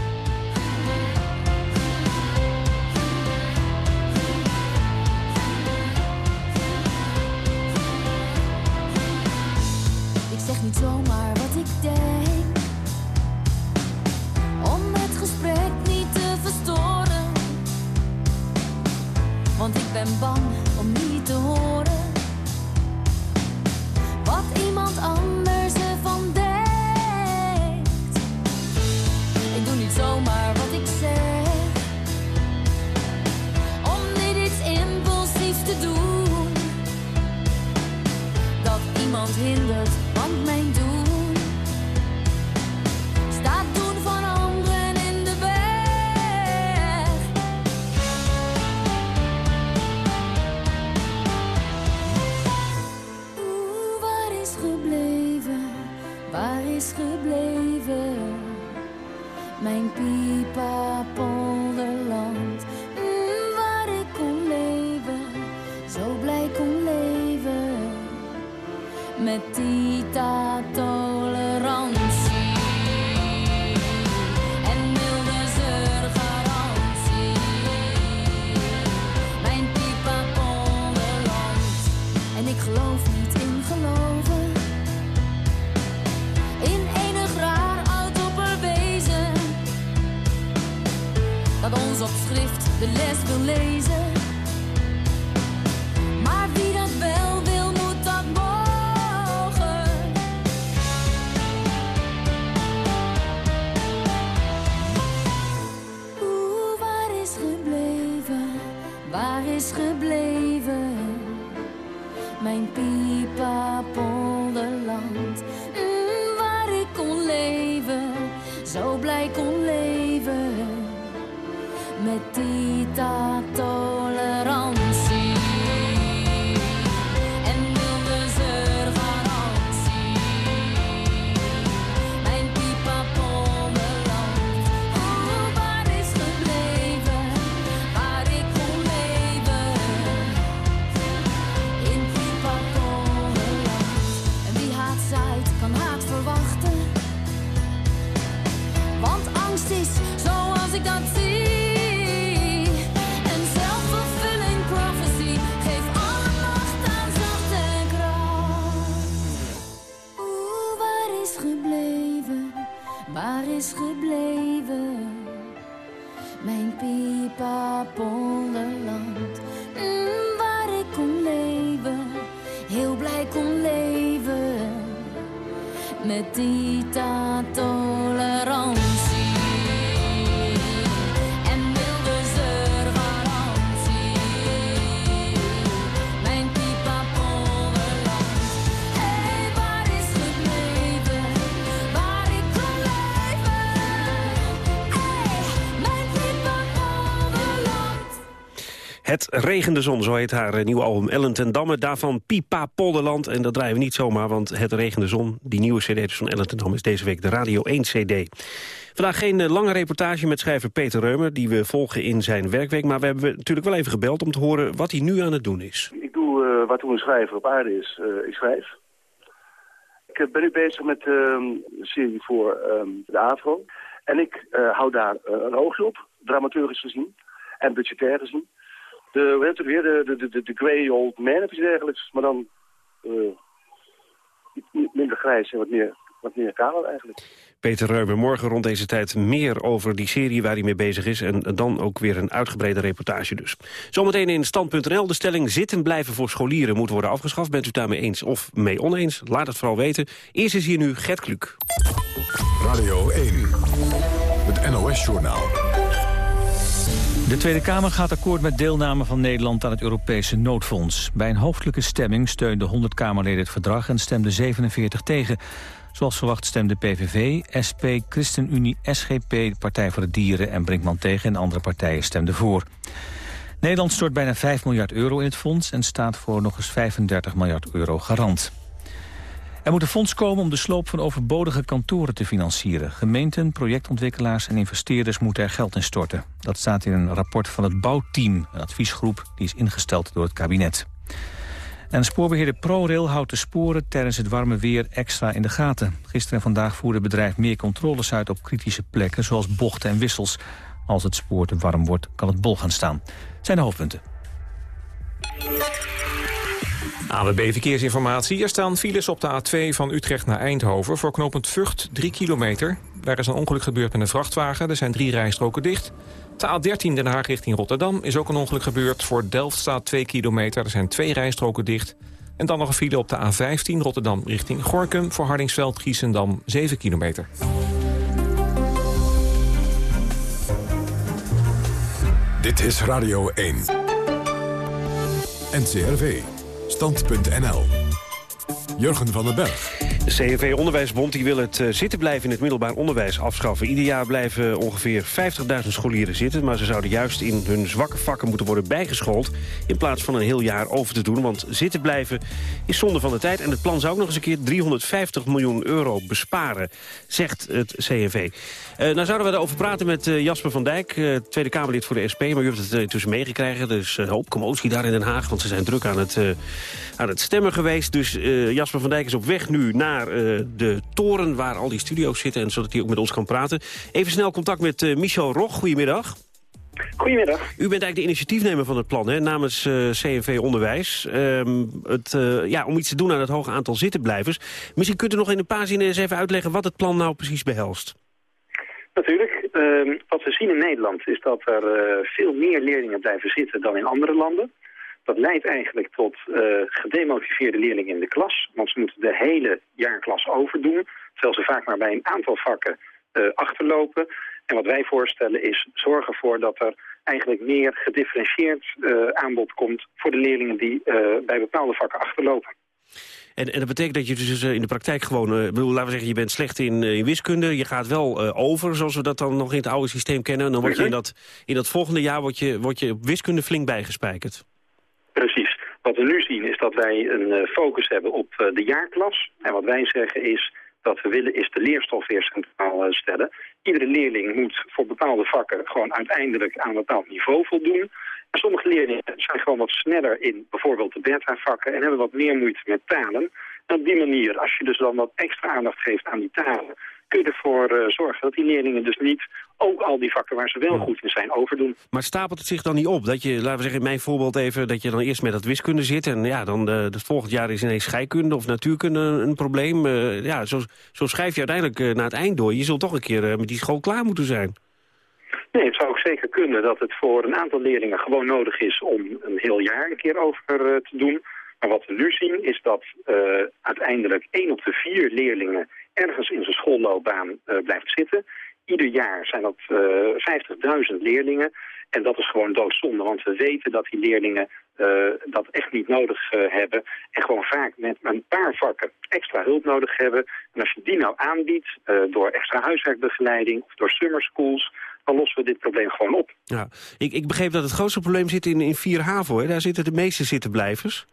Dat ons op schrift de les wil lezen. Het regende zon, zo heet haar eh, nieuwe album Ellen ten Damme. Daarvan Pipa Polderland. En dat draaien we niet zomaar, want Het regende zon... die nieuwe cd van Ellen ten Damme is deze week de Radio 1 cd. Vandaag geen eh, lange reportage met schrijver Peter Reumer... die we volgen in zijn werkweek. Maar we hebben natuurlijk wel even gebeld om te horen wat hij nu aan het doen is. Ik doe eh, wat hoe een schrijver op aarde is. Ik schrijf. Ik ben nu bezig met ehm, een serie voor ehm, de AVRO. En ik hou daar een oogje op, dramaturgisch gezien en budgetair gezien. De, hoe heet het weer, de, de, de, de, grey old man of iets dergelijks. Maar dan eh, iets minder grijs en wat meer, wat meer kaler eigenlijk. Peter Reumer, morgen rond deze tijd meer over die serie waar hij mee bezig is. En dan ook weer een uitgebreide reportage dus. Zometeen in Stand.nl. De stelling zitten blijven voor scholieren moet worden afgeschaft. Bent u daarmee eens of mee oneens? Laat het vooral weten. Eerst is hier nu Gert Kluk. Radio 1, het NOS-journaal. De Tweede Kamer gaat akkoord met deelname van Nederland aan het Europese noodfonds. Bij een hoofdelijke stemming steunden 100 Kamerleden het verdrag en stemden 47 tegen. Zoals verwacht stemden PVV, SP, ChristenUnie, SGP, Partij voor de Dieren en Brinkman tegen en andere partijen stemden voor. Nederland stort bijna 5 miljard euro in het fonds en staat voor nog eens 35 miljard euro garant. Er moet een fonds komen om de sloop van overbodige kantoren te financieren. Gemeenten, projectontwikkelaars en investeerders moeten er geld in storten. Dat staat in een rapport van het Bouwteam, een adviesgroep die is ingesteld door het kabinet. En spoorbeheerder ProRail houdt de sporen tijdens het warme weer extra in de gaten. Gisteren en vandaag voerde het bedrijf meer controles uit op kritische plekken... zoals bochten en wissels. Als het spoor te warm wordt, kan het bol gaan staan. Zijn de hoofdpunten. AWB Verkeersinformatie. Er staan files op de A2 van Utrecht naar Eindhoven... voor knooppunt Vught, 3 kilometer. Daar is een ongeluk gebeurd met een vrachtwagen. Er zijn drie rijstroken dicht. De A13 Den Haag richting Rotterdam is ook een ongeluk gebeurd. Voor Delft staat 2 kilometer. Er zijn twee rijstroken dicht. En dan nog een file op de A15 Rotterdam richting Gorkum... voor Hardingsveld, Giessendam, 7 kilometer. Dit is Radio 1. NCRV. Stand.nl. Jurgen van den Berg. De CNV Onderwijsbond die wil het eh, zitten blijven in het middelbaar onderwijs afschaffen. Ieder jaar blijven ongeveer 50.000 scholieren zitten... maar ze zouden juist in hun zwakke vakken moeten worden bijgeschoold... in plaats van een heel jaar over te doen. Want zitten blijven is zonde van de tijd. En het plan zou ook nog eens een keer 350 miljoen euro besparen, zegt het CNV. Eh nou zouden we erover praten met eh, Jasper van Dijk, eh, Tweede Kamerlid voor de SP. Maar u heeft het intussen meegekregen. Er is een hoop commotie daar in Den Haag, want ze zijn druk aan het, aan het stemmen geweest. Dus Jasper van Dijk is op weg nu naar de toren waar al die studio's zitten... en zodat hij ook met ons kan praten. Even snel contact met Michel Rog. Goedemiddag. Goedemiddag. U bent eigenlijk de initiatiefnemer van het plan hè, namens eh, CNV Onderwijs. Ehm, het, ja, om iets te doen aan het hoge aantal zittenblijvers. Misschien kunt u nog in een paar zinnen eens even uitleggen wat het plan nou precies behelst. Natuurlijk. ehm, wat we zien in Nederland is dat er eh, veel meer leerlingen blijven zitten dan in andere landen. Dat leidt eigenlijk tot eh, gedemotiveerde leerlingen in de klas. Want ze moeten de hele jaarklas overdoen. Terwijl ze vaak maar bij een aantal vakken eh, achterlopen. En wat wij voorstellen is zorgen ervoor dat er eigenlijk meer gedifferentieerd aanbod komt... voor de leerlingen die bij bepaalde vakken achterlopen. En, en dat betekent dat je dus eh, in de praktijk gewoon... eh, bedoel, laten we zeggen, je bent slecht in, eh, in wiskunde. Je gaat wel over, zoals we dat dan nog in het oude systeem kennen. En dan word je in dat, in dat volgende jaar word je, word je op wiskunde flink bijgespijkerd. Precies. Wat we nu zien is dat wij een focus hebben op de jaarklas. En wat wij zeggen is dat we willen is de leerstof weer centraal stellen. Iedere leerling moet voor bepaalde vakken gewoon uiteindelijk aan een bepaald niveau voldoen. En sommige leerlingen zijn gewoon wat sneller in bijvoorbeeld de beta-vakken en hebben wat meer moeite met talen. En op die manier, als je dus dan wat extra aandacht geeft aan die talen, kun je ervoor eh, zorgen dat die leerlingen dus niet ook al die vakken waar ze wel goed in zijn overdoen. Maar stapelt het zich dan niet op? Dat je, laten we zeggen, in mijn voorbeeld even... dat je dan eerst met dat wiskunde zit... en ja, dan eh, het volgend jaar is ineens scheikunde of natuurkunde een, probleem. Eh, ja, zo, zo schrijf je uiteindelijk naar het eind door. Je zult toch een keer met die school klaar moeten zijn. Nee, het zou ook zeker kunnen dat het voor een aantal leerlingen gewoon nodig is om een heel jaar een keer over eh, te doen. Maar wat we nu zien is dat uh, uiteindelijk één op de vier leerlingen ergens in zijn schoolloopbaan uh, blijft zitten. Ieder jaar zijn dat 50.000 leerlingen. En dat is gewoon doodzonde, want we weten dat die leerlingen dat echt niet nodig hebben. En gewoon vaak met een paar vakken extra hulp nodig hebben. En als je die nou aanbiedt door extra huiswerkbegeleiding of door summer schools dan lossen we dit probleem gewoon op. Ja. Ik, ik begreep dat het grootste probleem zit in, in 4 HAVO. Hè? Daar zitten de meeste zittenblijvers.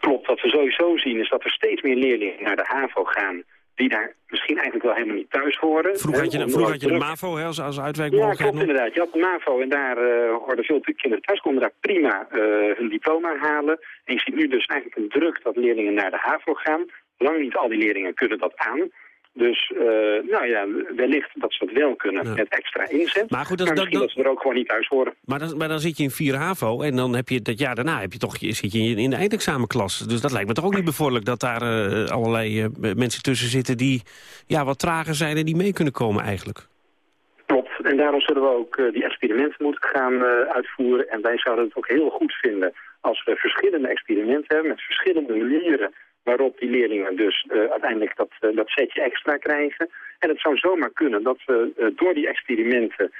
Klopt. Wat we sowieso zien is dat er steeds meer leerlingen naar de HAVO gaan... die daar misschien eigenlijk wel helemaal niet thuis horen. Vroeger had je, vroeger had je de MAVO hè, als, als uitwijkmogelijkheid. Ja, klopt inderdaad. Je had de MAVO en daar uh, hoorden veel kinderen thuis... konden daar prima uh, hun diploma halen. En je ziet nu dus eigenlijk een druk dat leerlingen naar de HAVO gaan. Lang niet al die leerlingen kunnen dat aan... Dus uh, nou ja, wellicht dat ze het wel kunnen ja. met extra inzet. Maar, goed, dat, maar misschien dat, dat, ze er ook gewoon niet thuis horen. Maar dan, maar dan zit je in 4 HAVO en dan heb je dat jaar daarna heb je toch, zit je in de eindexamenklas. Dus dat lijkt me toch ook niet bevorderlijk dat daar uh, allerlei uh, mensen tussen zitten die ja, wat trager zijn en die mee kunnen komen eigenlijk. Klopt, en daarom zullen we ook die experimenten moeten gaan uitvoeren. En wij zouden het ook heel goed vinden als we verschillende experimenten hebben met verschillende manieren waarop die leerlingen dus uh, uiteindelijk dat, uh, dat setje extra krijgen. En het zou zomaar kunnen dat we uh, door die experimenten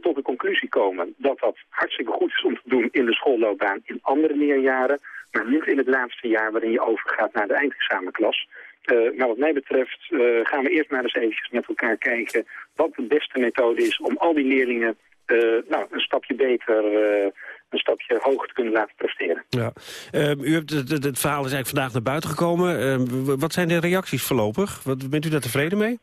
tot de conclusie komen dat dat hartstikke goed is om te doen in de schoolloopbaan in andere leerjaren, maar niet in het laatste jaar waarin je overgaat naar de eindexamenklas. maar wat mij betreft gaan we eerst maar eens eventjes met elkaar kijken wat de beste methode is om al die leerlingen nou, een stapje beter een stapje hoger te kunnen laten presteren. Ja. Uh, u hebt het, het, verhaal is eigenlijk vandaag naar buiten gekomen. Uh, wat zijn de reacties voorlopig? Wat, bent u daar tevreden mee?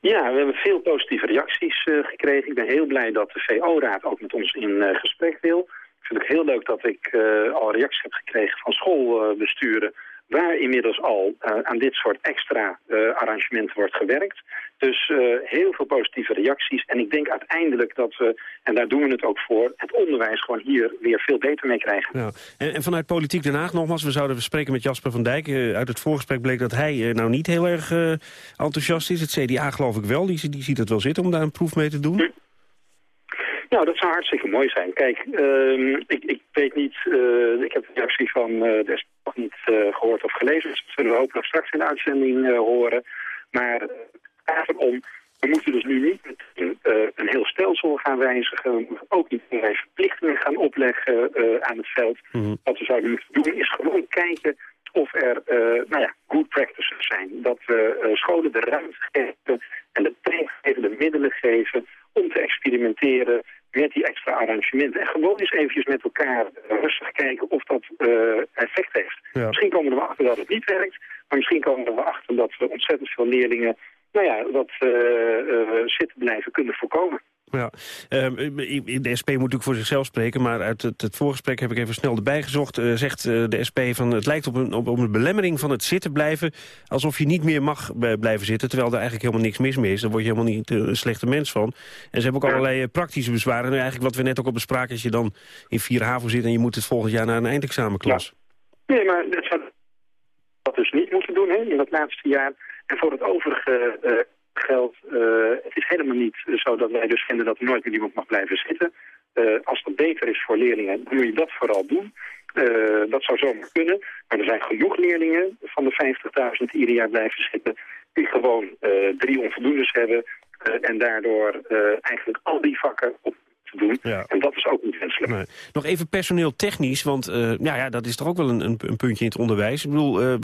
Ja, we hebben veel positieve reacties uh, gekregen. Ik ben heel blij dat de VO-raad ook met ons in uh, gesprek wil. Ik vind het heel leuk dat ik uh, al reacties heb gekregen van schoolbesturen waar inmiddels al uh, aan dit soort extra uh, arrangementen wordt gewerkt. Dus uh, heel veel positieve reacties. En ik denk uiteindelijk dat we, en daar doen we het ook voor... het onderwijs gewoon hier weer veel beter mee krijgen. Ja. En, en, vanuit Politiek Den Haag nogmaals, we zouden spreken met Jasper van Dijk. uit het voorgesprek bleek dat hij nou niet heel erg enthousiast is. Het CDA geloof ik wel, die, die ziet het wel zitten om daar een proef mee te doen. Hm. Nou, dat zou hartstikke mooi zijn. Kijk, uh, ik, ik weet niet, uh, ik heb de reactie van uh, nog niet gehoord of gelezen. Dus dat zullen we hopelijk straks in de uitzending horen. Maar eigenlijk om, we moeten dus nu niet meteen een heel stelsel gaan wijzigen. We moeten ook niet meer verplichtingen gaan opleggen aan het veld. Mhm. Wat we zouden moeten doen is gewoon kijken of er nou ja, good practices zijn. Dat we scholen de ruimte geven en de training geven, de middelen geven om te experimenteren met die extra arrangementen. En gewoon eens eventjes met elkaar rustig kijken of dat uh, effect heeft. Ja. Misschien komen we erachter dat het niet werkt. Maar misschien komen we erachter dat we ontzettend veel leerlingen... nou ja, dat uh, uh, zitten blijven kunnen voorkomen. Ja, de SP moet natuurlijk voor zichzelf spreken... maar uit het, het voorgesprek heb ik even snel erbij gezocht... Uh, zegt uh, de SP van het lijkt op een, op, een belemmering van het zitten blijven... alsof je niet meer mag blijven zitten... terwijl er eigenlijk helemaal niks mis mee is. Daar word je helemaal niet een slechte mens van. En ze hebben ook allerlei praktische bezwaren. En eigenlijk wat we net ook op bespraken... als je dan in vier HAVO zit en je moet het volgend jaar naar een eindexamenklas. Ja. Nee, maar dat zou dat dus niet moeten doen hè, in dat laatste jaar. En voor het overige... Uh, geldt, uh, het is helemaal niet zo dat wij dus vinden dat er nooit meer iemand mag blijven zitten. Uh, als dat beter is voor leerlingen, moet je dat vooral doen. Uh, dat zou zomaar kunnen. Maar er zijn genoeg leerlingen van de 50.000 die ieder jaar blijven zitten... die gewoon drie onvoldoendes hebben... en daardoor eigenlijk al die vakken op te doen. Ja. En dat is ook niet wenselijk. Nee. Nog even personeel technisch, want uh, ja, ja, dat is toch ook wel een, een, een puntje in het onderwijs. Ik bedoel, uh,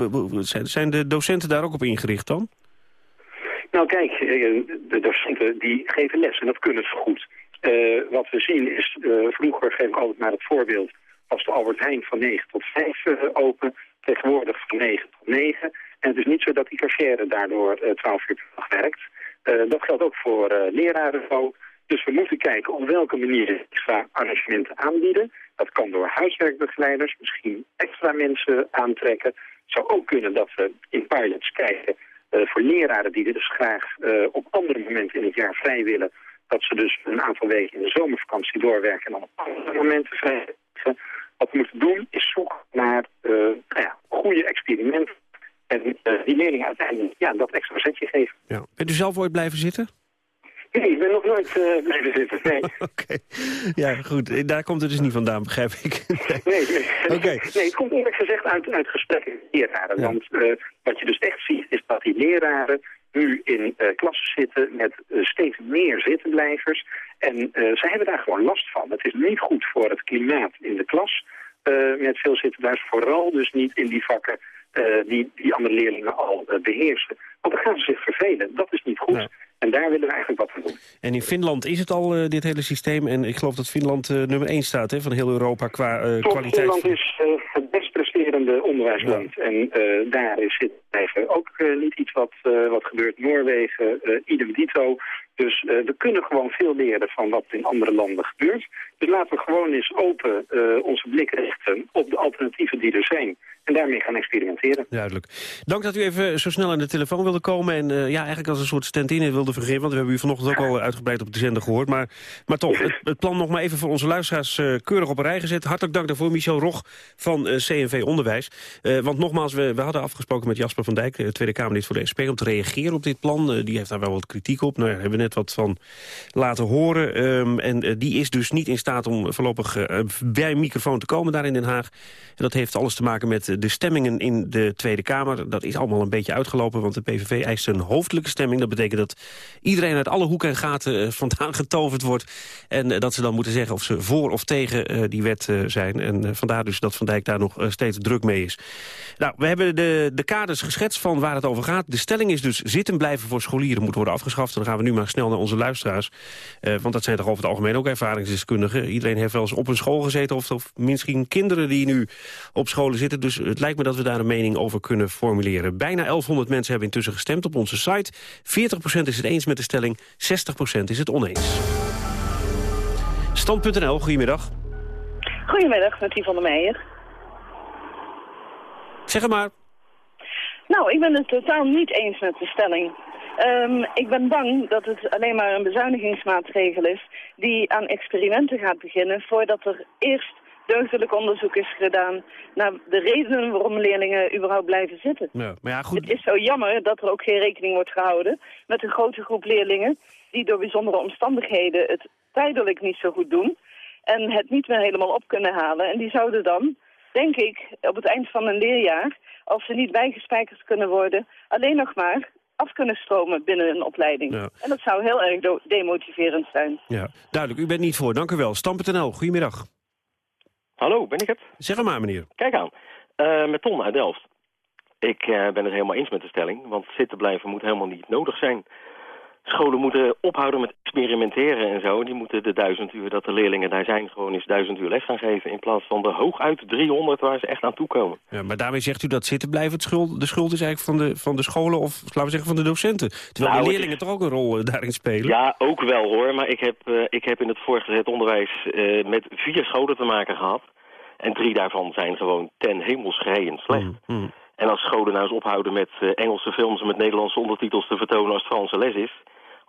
zijn de docenten daar ook op ingericht dan? Nou kijk, de docenten die geven les en dat kunnen ze goed. Uh, wat we zien is, uh, vroeger geef ik altijd maar het voorbeeld... was de Albert Heijn van 9 tot 5 uh, open, tegenwoordig van 9 tot 9. En het is niet zo dat die cashier daardoor 12 uur per dag werkt. dat geldt ook voor leraren ook. Dus we moeten kijken op welke manier extra arrangementen aanbieden. Dat kan door huiswerkbegeleiders, misschien extra mensen aantrekken. Het zou ook kunnen dat we in pilots kijken uh, voor leraren die dus graag uh, op andere momenten in het jaar vrij willen... dat ze dus een aantal weken in de zomervakantie doorwerken... en dan op andere momenten vrij Wat we moeten doen is zoeken naar uh, nou ja, goede experimenten... en die leerlingen uiteindelijk ja, dat extra zetje geven. Ja. Bent u zelf ooit blijven zitten? Nee, ik ben nog nooit uh, blijven zitten, nee. Oké, ja goed. Daar komt het dus niet vandaan, begrijp ik. nee, nee. Oké. nee, het komt eerlijk gezegd uit, uit gesprekken met leraren. Want uh, wat je dus echt ziet, is dat die leraren nu in uh, klassen zitten met steeds meer zittenblijvers. En zij hebben daar gewoon last van. Het is niet goed voor het klimaat in de klas met veel zittenblijvers. Vooral dus niet in die vakken die, die andere leerlingen al beheersen. Want dan gaan ze zich vervelen. Dat is niet goed. En daar willen we eigenlijk wat van doen. En in Finland is het al, uh, dit hele systeem. En ik geloof dat Finland uh, nummer 1 staat hè, van heel Europa qua uh, kwaliteit. Finland is het best presterende onderwijsland. Ja. En daar is ook niet iets wat, wat gebeurt. Noorwegen, idem dito. Dus we kunnen gewoon veel leren van wat in andere landen gebeurt. Dus laten we gewoon eens open onze blik richten op de alternatieven die er zijn en daarmee gaan experimenteren. Duidelijk. Dank dat u even zo snel aan de telefoon wilde komen... en ja, eigenlijk als een soort stand-in wilde vergeven... want we hebben u vanochtend ook al uitgebreid op de zender gehoord. Maar, maar toch, het, plan nog maar even voor onze luisteraars keurig op een rij gezet. Hartelijk dank daarvoor, Michel Rog van CNV Onderwijs. want nogmaals, we, we hadden afgesproken met Jasper van Dijk... Tweede Kamerlid voor de SP, om te reageren op dit plan. die heeft daar wel wat kritiek op. Nou ja, hebben we net wat van laten horen. Um, en die is dus niet in staat om voorlopig bij een microfoon te komen daar in Den Haag. En dat heeft alles te maken met de stemmingen in de Tweede Kamer. Dat is allemaal een beetje uitgelopen, want de PVV eist een hoofdelijke stemming. Dat betekent dat iedereen uit alle hoeken en gaten vandaan getoverd wordt. En dat ze dan moeten zeggen of ze voor of tegen die wet zijn. En vandaar dus dat Van Dijk daar nog steeds druk mee is. Nou, we hebben de, de kaders geschetst van waar het over gaat. De stelling is dus zitten blijven voor scholieren moet worden afgeschaft. En dan gaan we nu maar snel naar onze luisteraars. Uh, want dat zijn toch over het algemeen ook ervaringsdeskundigen. Iedereen heeft wel eens op een school gezeten of, of misschien kinderen die nu op scholen zitten. Dus het lijkt me dat we daar een mening over kunnen formuleren. Bijna 1100 mensen hebben intussen gestemd op onze site. 40% is het eens met de stelling, 60% is het oneens. Stand.nl, goedemiddag. Goedemiddag, met van der Meijer. Zeg het maar. Nou, ik ben het totaal niet eens met de stelling. Um, ik ben bang dat het alleen maar een bezuinigingsmaatregel is die aan experimenten gaat beginnen voordat er eerst deugdelijk onderzoek is gedaan naar de redenen waarom leerlingen überhaupt blijven zitten. Ja, maar ja, goed. Het is zo jammer dat er ook geen rekening wordt gehouden met een grote groep leerlingen die door bijzondere omstandigheden het tijdelijk niet zo goed doen en het niet meer helemaal op kunnen halen. En die zouden dan, denk ik, op het eind van een leerjaar, als ze niet bijgespijkerd kunnen worden, alleen nog maar af kunnen stromen binnen een opleiding. Ja. En dat zou heel erg demotiverend zijn. Ja, duidelijk. U bent niet voor. Dank u wel. Stam.nl, goedemiddag. Hallo, ben ik het? Zeg maar, meneer. Kijk aan. Uh, met Ton uit Delft. Ik uh, ben het helemaal eens met de stelling, want zitten blijven moet helemaal niet nodig zijn. Scholen moeten ophouden met experimenteren en zo. Die moeten de duizend uur dat de leerlingen daar zijn... gewoon eens duizend uur les gaan geven... in plaats van de hooguit 300 waar ze echt aan toe komen. Ja, maar daarmee zegt u dat zitten blijven schuld, de schuld is eigenlijk van de, van de scholen... of laten we zeggen van de docenten. Terwijl Nou, de leerlingen toch ook een rol eh, daarin spelen. Ja, ook wel hoor. Maar ik heb, eh, ik heb in het voortgezet onderwijs eh, met vier scholen te maken gehad. En drie daarvan zijn gewoon ten hemel schreiend slecht. Mm, En als scholen nou eens ophouden met Engelse films met Nederlandse ondertitels te vertonen als het Franse les is...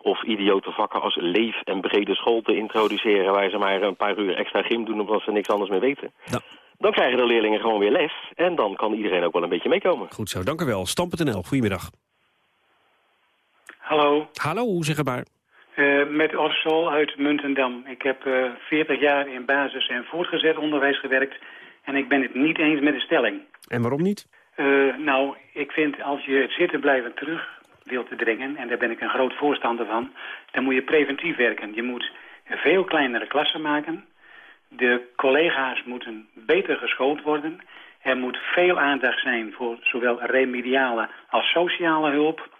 of idiote vakken als leef- en brede school te introduceren... waar ze maar een paar uur extra gym doen omdat ze niks anders meer weten... dan krijgen de leerlingen gewoon weer les. En dan kan iedereen ook wel een beetje meekomen. Goed zo, dank u wel. Stam.nl, goedemiddag. Hallo, Hallo, zeg maar. eh, met Orsol uit Muntendam. Ik heb eh 40 jaar in basis- en voortgezet onderwijs gewerkt en ik ben het niet eens met de stelling. En waarom niet? Eh, nou, ik vind als je het zitten blijven terug wilt te dringen, en daar ben ik een groot voorstander van, dan moet je preventief werken. Je moet veel kleinere klassen maken. De collega's moeten beter geschoold worden. Er moet veel aandacht zijn voor zowel remediale als sociale hulp.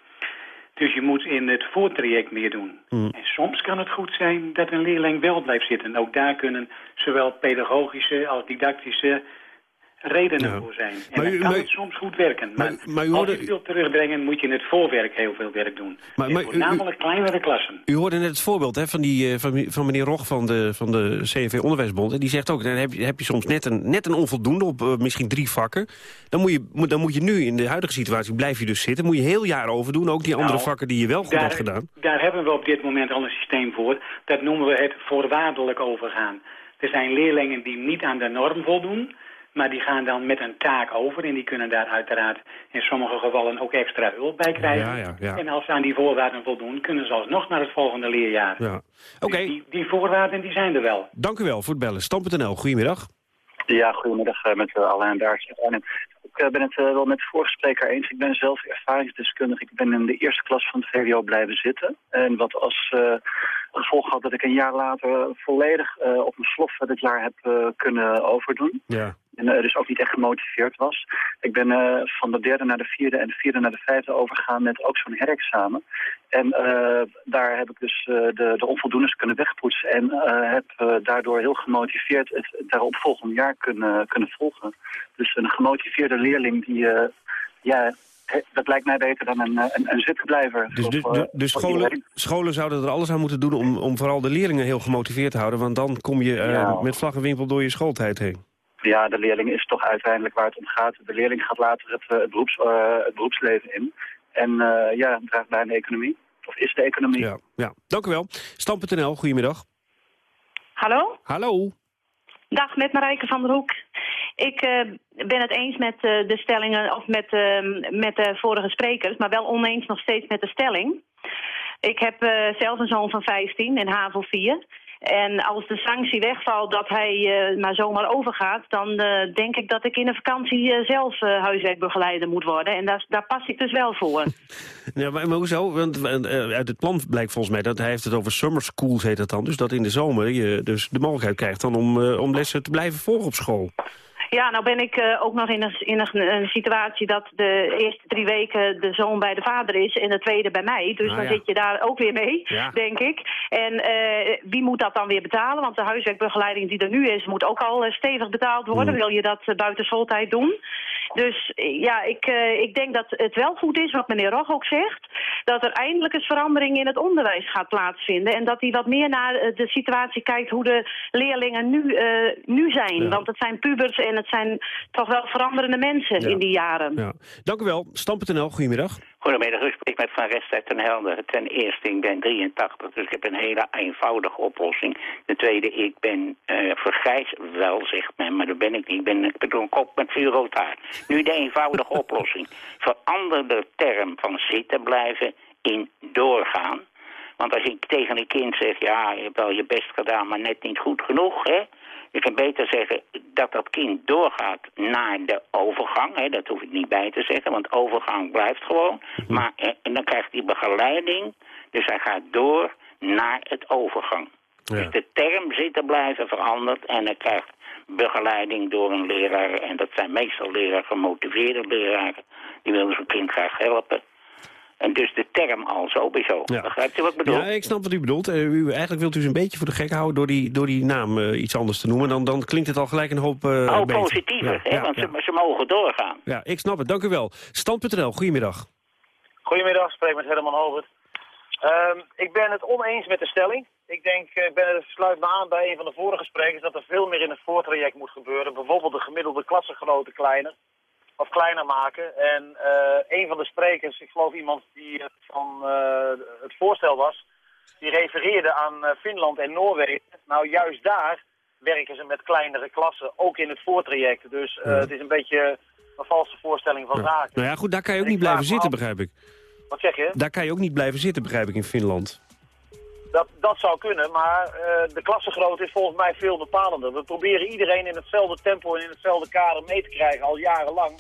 Dus je moet in het voortraject meer doen. Mm. En soms kan het goed zijn dat een leerling wel blijft zitten. Ook daar kunnen zowel pedagogische als didactische redenen voor zijn. En Maar u- kan maar- het soms goed werken. Maar, als je het wilt terugbrengen, moet je in het voorwerk heel veel werk doen. Maar- maar u- kleinere klassen. U hoorde net het voorbeeld hè, van, die, eh, van, van meneer Rog van de, van de CNV Onderwijsbond. En die zegt ook, dan heb je, heb je soms net een, net een onvoldoende op eh, misschien drie vakken. Dan moet, je, dan moet je nu in de huidige situatie, blijf je dus zitten. Moet je heel jaar over doen, ook die andere Nou, vakken die je wel goed daar, had gedaan. Daar hebben we op dit moment al een systeem voor. Dat noemen we het voorwaardelijk overgaan. Er zijn leerlingen die niet aan de norm voldoen. Maar die gaan dan met een taak over en die kunnen daar uiteraard in sommige gevallen ook extra hulp bij krijgen. Ja, ja, ja. En als ze aan die voorwaarden voldoen, kunnen ze alsnog naar het volgende leerjaar. Ja. Oké, Dus die, die voorwaarden die zijn er wel. dank u wel voor het bellen. Stam.nl, goedemiddag. Ja, goedemiddag eh, met uh, Alain Daars. Arnhem. Ik eh, ben het eh, wel met de vorige spreker eens. Ik ben zelf ervaringsdeskundige. Ik ben in de eerste klas van het VWO blijven zitten. En wat als eh, gevolg had dat ik een jaar later volledig eh, op mijn slof dit jaar heb eh, kunnen overdoen. Ja. En eh, dus ook niet echt gemotiveerd was. Ik ben eh, van de derde naar de vierde en de vierde naar de vijfde overgegaan met ook zo'n herexamen. En eh, daar heb ik dus de, de onvoldoendes kunnen wegpoetsen. En heb daardoor heel gemotiveerd het daaropvolgende jaar kunnen, kunnen volgen. Dus een gemotiveerde leerling die... ja, dat lijkt mij beter dan een, een, een zittenblijver. Dus, de voor scholen, scholen zouden er alles aan moeten doen om, om vooral de leerlingen heel gemotiveerd te houden. Want dan kom je Ja. met vlag en wimpel door je schooltijd heen. Ja, de leerling is toch uiteindelijk waar het om gaat. De leerling gaat later het, eh, het, beroeps, eh, het beroepsleven in. En eh, ja, draagt bij aan de economie. Of is de economie. Ja, ja. dank u wel. Stam.nl, goedemiddag. Hallo? Hallo. Dag, met Marijke van der Hoek. Ik eh, ben het eens met eh, de stellingen, of met, eh, met de vorige sprekers, maar wel oneens nog steeds met de stelling. Ik heb eh, zelf een zoon van 15 in HAVO 4. En als de sanctie wegvalt dat hij eh, maar zomaar overgaat... dan eh, denk ik dat ik in de vakantie eh, zelf eh, huiswerkbegeleider moet worden. En daar, daar pas ik dus wel voor. Ja, maar, maar hoezo? Want uit het plan blijkt volgens mij dat hij heeft het over summer schools heet dat dan. Dus dat in de zomer je dus de mogelijkheid krijgt dan om, eh, om lessen te blijven volgen op school. Ja, nou ben ik eh, ook nog in, een, in een, een situatie dat de eerste drie weken de zoon bij de vader is en de tweede bij mij. Dus Ah, dan ja. zit je daar ook weer mee, Ja. denk ik. En eh, wie moet dat dan weer betalen? Want de huiswerkbegeleiding die er nu is, moet ook al eh, stevig betaald worden. Mm. Wil je dat uh, buiten schooltijd doen? Dus eh, ja, ik, eh, ik denk dat het wel goed is, wat meneer Rog ook zegt, dat er eindelijk eens verandering in het onderwijs gaat plaatsvinden. En dat hij wat meer naar eh, de situatie kijkt hoe de leerlingen nu, eh, nu zijn. Ja. Want het zijn pubers en het zijn toch wel veranderende mensen Ja. in die jaren. Ja. Dank u wel. Stam.nl, goedemiddag. Goedemiddag, u spreekt met Van Rest ten Helder. Ten eerste, ik ben 83, dus ik heb een hele eenvoudige oplossing. Ten tweede, ik ben eh vergrijs wel, zegt men, maar dat ben ik niet. Ik ben ik bedoel, een kop met vuur rood haar. Nu de eenvoudige oplossing. Verander de term van zitten blijven in doorgaan. Want als ik tegen een kind zeg, ja, je hebt wel je best gedaan, maar net niet goed genoeg, hè. Je kan beter zeggen dat dat kind doorgaat naar de overgang. Hè, dat hoef ik niet bij te zeggen, want overgang blijft gewoon. Maar eh, en dan krijgt hij begeleiding, dus hij gaat door naar het overgang. Dus de term zitten blijven veranderd en hij krijgt begeleiding door een leraar. En dat zijn meestal leraar gemotiveerde leraren. Die willen zijn kind graag helpen. En dus de term al sowieso. Begrijpt u wat ik bedoel? Ja, ik snap wat u bedoelt. Eh, u, eigenlijk wilt u ze een beetje voor de gek houden door die, door die naam eh, iets anders te noemen. Dan, dan klinkt het al gelijk een hoop eh oh, positiever, Ja, hè? ja, want ja. Ze, ze mogen doorgaan. Ja, ik snap het. Dank u wel. Stand.nl, goedemiddag. Goedemiddag, spreek met Herman Hovert. Ehm, ik ben het oneens met de stelling. Ik denk, eh, ik ben sluit me aan bij een van de vorige sprekers dat er veel meer in het voortraject moet gebeuren. Bijvoorbeeld de gemiddelde klassengrootte kleiner of kleiner maken. En eh, een van de sprekers, ik geloof iemand die eh, van het voorstel was, die refereerde aan Finland en Noorwegen. Nou, juist daar werken ze met kleinere klassen, ook in het voortraject. Dus Ja. het is een beetje een valse voorstelling van zaken. Nou ja, goed, daar kan je ook niet blijven zitten, af- begrijp ik. Wat zeg je? Daar kan je ook niet blijven zitten, begrijp ik, in Finland. Dat, dat zou kunnen, maar eh, de klassengrootte is volgens mij veel bepalender. We proberen iedereen in hetzelfde tempo en in hetzelfde kader mee te krijgen, al jarenlang.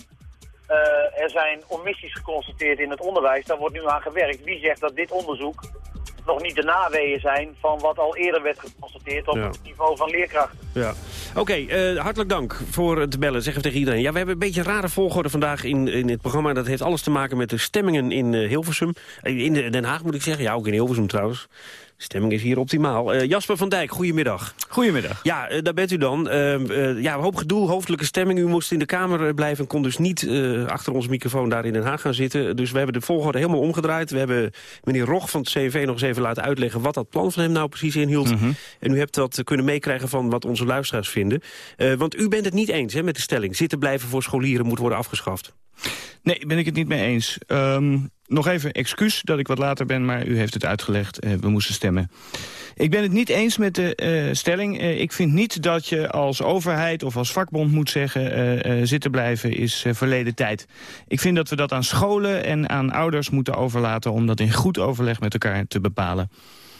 Eh, er zijn omissies geconstateerd in het onderwijs, daar wordt nu aan gewerkt. Wie zegt dat dit onderzoek nog niet de naweeën zijn van wat al eerder werd geconstateerd op Ja. het niveau van leerkrachten? Ja. Oké, eh, hartelijk dank voor het bellen. Zeggen we tegen iedereen. Ja, we hebben een beetje een rare volgorde vandaag in, in het programma. Dat heeft alles te maken met de stemmingen in Hilversum. In de- Den Haag moet ik zeggen. Ja, ook in Hilversum trouwens. Stemming is hier optimaal. Eh, Jasper van Dijk, goedemiddag. Goedemiddag. Ja, eh, daar bent u dan. Eh, ja, een hoop gedoe, hoofdelijke stemming. U moest in de Kamer blijven en kon dus niet achter ons microfoon daar in Den Haag gaan zitten. Dus we hebben de volgorde helemaal omgedraaid. We hebben meneer Rog van het CV nog eens even laten uitleggen... wat dat plan van hem nou precies inhield. En u hebt dat kunnen meekrijgen van wat onze luisteraars vinden. Want u bent het niet eens hè, met de stelling. Zitten blijven voor scholieren moet worden afgeschaft. Nee, ben ik het niet mee eens. Ehm, nog even excuus dat ik wat later ben, maar u heeft het uitgelegd. Eh, we moesten stemmen. Ik ben het niet eens met de eh, stelling. Eh, ik vind niet dat je als overheid of als vakbond moet zeggen... zitten blijven is verleden tijd. Ik vind dat we dat aan scholen en aan ouders moeten overlaten... om dat in goed overleg met elkaar te bepalen.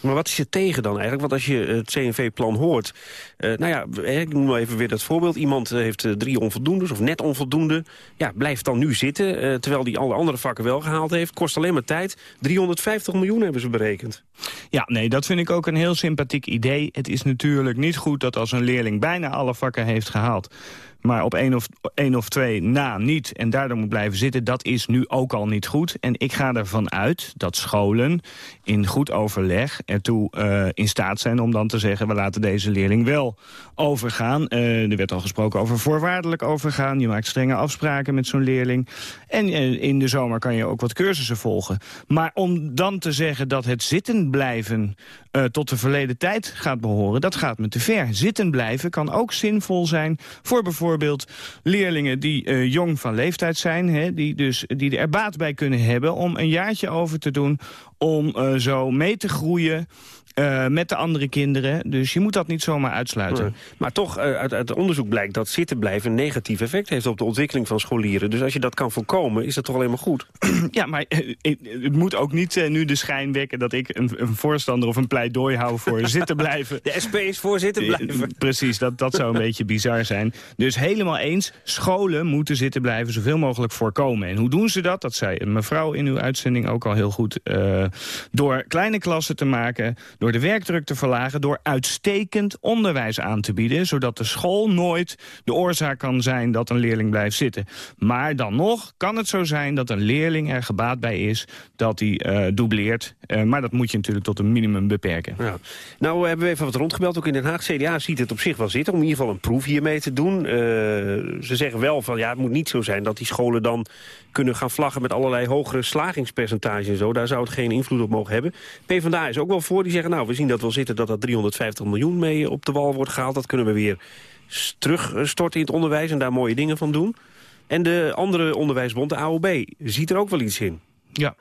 Maar wat is je tegen dan eigenlijk? Want als je het CNV-plan hoort... eh, nou ja, ik noem maar even weer dat voorbeeld. Iemand eh, heeft eh, drie onvoldoendes of net onvoldoende. Ja, blijft dan nu zitten, terwijl die alle andere vakken wel gehaald heeft. Kost alleen maar tijd. 350 miljoen hebben ze berekend. Ja, nee, dat vind ik ook een heel sympathiek idee. Het is natuurlijk niet goed dat als een leerling bijna alle vakken heeft gehaald maar op één of, één of twee na niet en daardoor moet blijven zitten... dat is nu ook al niet goed. En ik ga ervan uit dat scholen in goed overleg ertoe uh, in staat zijn... om dan te zeggen, we laten deze leerling wel overgaan. Uh, er werd al gesproken over voorwaardelijk overgaan. Je maakt strenge afspraken met zo'n leerling. En uh, in de zomer kan je ook wat cursussen volgen. Maar om dan te zeggen dat het zitten blijven... Tot de verleden tijd gaat behoren, dat gaat me te ver. Zitten blijven kan ook zinvol zijn voor bijvoorbeeld leerlingen die uh, jong van leeftijd zijn... Hè, die, dus, die er baat bij kunnen hebben om een jaartje over te doen... om uh, zo mee te groeien uh, met de andere kinderen. Dus je moet dat niet zomaar uitsluiten. Nee. Maar toch, uh, uit, uit onderzoek blijkt dat zitten blijven... een negatief effect heeft op de ontwikkeling van scholieren. Dus als je dat kan voorkomen, is dat toch alleen maar goed? ja, maar uh, het moet ook niet nu de schijn wekken... dat ik een, een, voorstander of een pleidooi hou voor zitten blijven. De SP is voor zitten blijven. Precies, dat, dat zou een beetje bizar zijn. Dus helemaal eens, scholen moeten zitten blijven... zoveel mogelijk voorkomen. En hoe doen ze dat? Dat zei een mevrouw in uw uitzending ook al heel goed. Door kleine klassen te maken... Door de werkdruk te verlagen... door uitstekend onderwijs aan te bieden... zodat de school nooit de oorzaak kan zijn dat een leerling blijft zitten. Maar dan nog kan het zo zijn dat een leerling er gebaat bij is... dat hij uh, dubleert. Uh, maar dat moet je natuurlijk tot een minimum beperken. Ja. Nou hebben we even wat rondgebeld, ook in Den Haag. CDA ziet het op zich wel zitten om in ieder geval een proef hiermee te doen. Ze zeggen wel van ja, het moet niet zo zijn dat die scholen dan kunnen gaan vlaggen... met allerlei hogere slagingspercentages en zo. Daar zou het geen invloed op mogen hebben. PvdA is ook wel voor, die zeggen... nou, we zien dat wel zitten dat dat 350 miljoen mee op de wal wordt gehaald. Dat kunnen we weer terugstorten in het onderwijs en daar mooie dingen van doen. En de andere onderwijsbond, de AOB, ziet er ook wel iets in. Ja,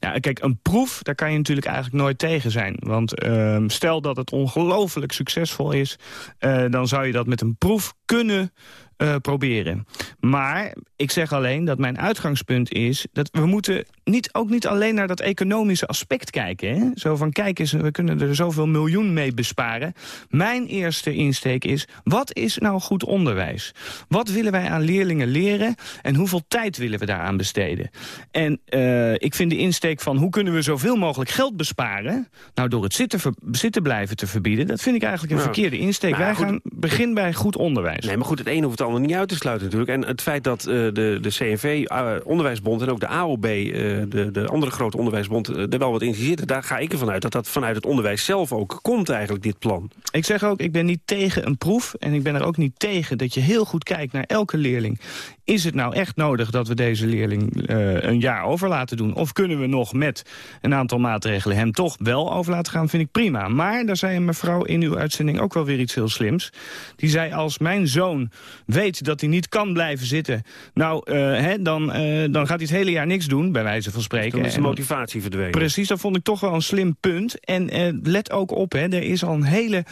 nou, kijk, een proef, daar kan je natuurlijk eigenlijk nooit tegen zijn. Want uh, stel dat het ongelooflijk succesvol is... Uh, dan zou je dat met een proef kunnen uh, proberen. Maar ik zeg alleen dat mijn uitgangspunt is... dat we moeten niet, ook niet alleen naar dat economische aspect kijken. Hè? Zo van, kijk eens, we kunnen er zoveel miljoen mee besparen. Mijn eerste insteek is, wat is nou goed onderwijs? Wat willen wij aan leerlingen leren? En hoeveel tijd willen we daaraan besteden? En uh, ik vind de insteek van, hoe kunnen we zoveel mogelijk geld besparen? Nou, door het zitten, ver, zitten blijven te verbieden... dat vind ik eigenlijk een verkeerde insteek. Nou, wij goed, gaan begin bij goed onderwijs. Nee, maar goed, het een hoeft het ander niet uit te sluiten natuurlijk. En het feit dat uh, de, de CNV, uh, Onderwijsbond en ook de AOB... Uh, de, de andere grote onderwijsbond er wel wat in zitten... daar ga ik ervan uit dat dat vanuit het onderwijs zelf ook komt eigenlijk, dit plan. Ik zeg ook, ik ben niet tegen een proef... en ik ben er ook niet tegen dat je heel goed kijkt naar elke leerling. Is het nou echt nodig dat we deze leerling uh, een jaar over laten doen? Of kunnen we nog met een aantal maatregelen hem toch wel over laten gaan? Vind ik prima. Maar daar zei een mevrouw in uw uitzending ook wel weer iets heel slims. Die zei, als mijn zoon weet dat hij niet kan blijven zitten... nou, dan, dan gaat hij het hele jaar niks doen, bij wijze van spreken. Dan is de motivatie verdwenen. Precies, dat vond ik toch wel een slim punt. En let ook op, hè, er is al een hele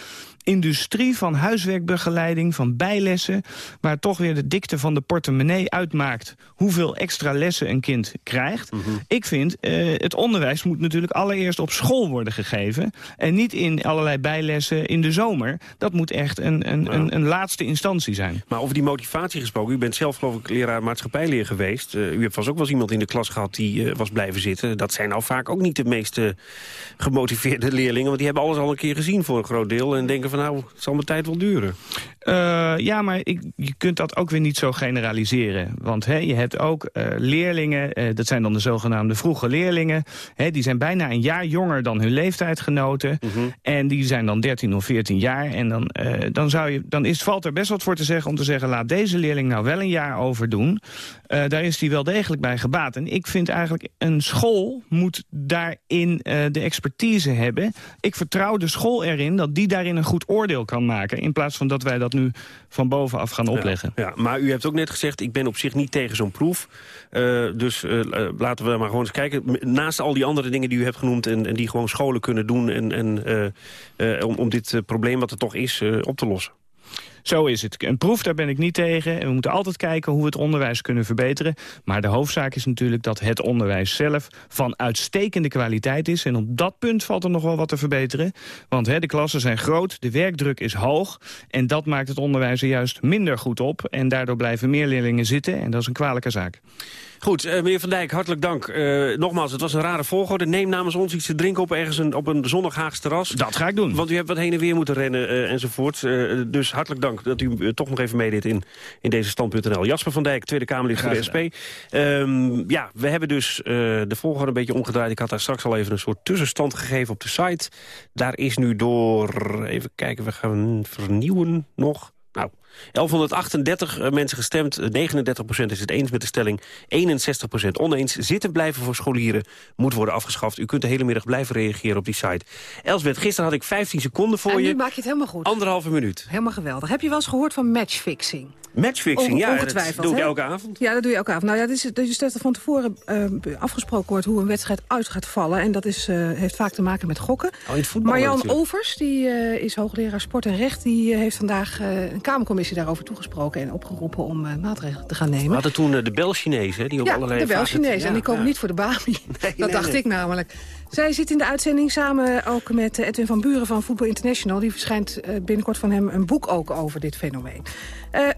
industrie van huiswerkbegeleiding, van bijlessen... waar toch weer de dikte van de portemonnee uitmaakt... hoeveel extra lessen een kind krijgt. Mm -hmm. Ik vind, uh, het onderwijs moet natuurlijk allereerst op school worden gegeven... en niet in allerlei bijlessen in de zomer. Dat moet echt een, een, een, een laatste instantie zijn. Maar over die motivatie gesproken... u bent zelf geloof ik leraar maatschappijleer geweest. Uh, u hebt vast ook wel eens iemand in de klas gehad die uh, was blijven zitten. Dat zijn nou vaak ook niet de meest gemotiveerde leerlingen... want die hebben alles al een keer gezien voor een groot deel... en denken van nou, het zal mijn tijd wel duren. Uh, ja, maar ik, je kunt dat ook weer niet zo generaliseren. Want je hebt ook uh, leerlingen, uh, dat zijn dan de zogenaamde vroege leerlingen... Die zijn bijna een jaar jonger dan hun leeftijdgenoten. Mm -hmm. En die zijn dan 13 of 14 jaar. En dan, dan, zou je, dan is, valt er best wat voor te zeggen om te zeggen... laat deze leerling nou wel een jaar over doen. daar is die wel degelijk bij gebaat. En ik vind eigenlijk, een school moet daarin de expertise hebben. Ik vertrouw de school erin dat die daarin een goed oordeel kan maken... in plaats van dat wij dat nu van bovenaf gaan opleggen. Ja, maar u heeft ook net gezegd, ik ben op zich niet tegen zo'n proef. Uh, dus uh, laten we maar gewoon eens kijken. Naast al die andere dingen die u hebt genoemd... en, en die gewoon scholen kunnen doen en, en, uh, om, om dit probleem wat er toch is op te lossen. Zo is het. Een proef, daar ben ik niet tegen. En we moeten altijd kijken hoe we het onderwijs kunnen verbeteren. Maar de hoofdzaak is natuurlijk dat het onderwijs zelf van uitstekende kwaliteit is. En op dat punt valt er nog wel wat te verbeteren. Want hè, de klassen zijn groot, de werkdruk is hoog. En dat maakt het onderwijs er juist minder goed op. En daardoor blijven meer leerlingen zitten. En dat is een kwalijke zaak. Goed, uh, meneer Van Dijk, hartelijk dank. Uh, nogmaals, het was een rare volgorde. Neem namens ons iets te drinken op ergens een, op een zonnig Haagse terras. Dat ga ik doen. Want u hebt wat heen en weer moeten rennen uh, enzovoort. dus hartelijk dank dat u toch nog even meedeed in, in deze stand.nl. Jasper van Dijk, Tweede Kamerlid voor de SP. Um, ja, we hebben dus de volgorde een beetje omgedraaid. Ik had daar straks al even een soort tussenstand gegeven op de site. Daar is nu door, even kijken, we gaan vernieuwen nog... Nou, 1138 eh, mensen gestemd, 39% is het eens met de stelling, 61% oneens. Zitten blijven voor scholieren moet worden afgeschaft. U kunt de hele middag blijven reageren op die site. Elsbeth, gisteren had ik 15 seconden voor en je. nu maak je het helemaal goed. Anderhalve minuut. Helemaal geweldig. Heb je wel eens gehoord van matchfixing? Matchfixing, ja, dat doe ik elke avond. Ja, dat doe je elke avond. Nou ja, dit is, dat er van tevoren uh, afgesproken wordt hoe een wedstrijd uit gaat vallen. En dat is, uh, heeft vaak te maken met gokken. Oh, Marjan Overs, die uh, is hoogleraar sport en recht... die heeft vandaag een Kamercommissie daarover toegesproken... en opgeroepen om maatregelen te gaan nemen. We hadden toen de Bel-Chinezen, die op ja, allerlei... de Bel-Chinezen, ja, en die komen niet voor de Bami. Nee, dat dacht ik namelijk. Zij zit in de uitzending samen ook met Edwin van Buren van Voetbal International. Die verschijnt binnenkort van hem een boek ook over dit fenomeen.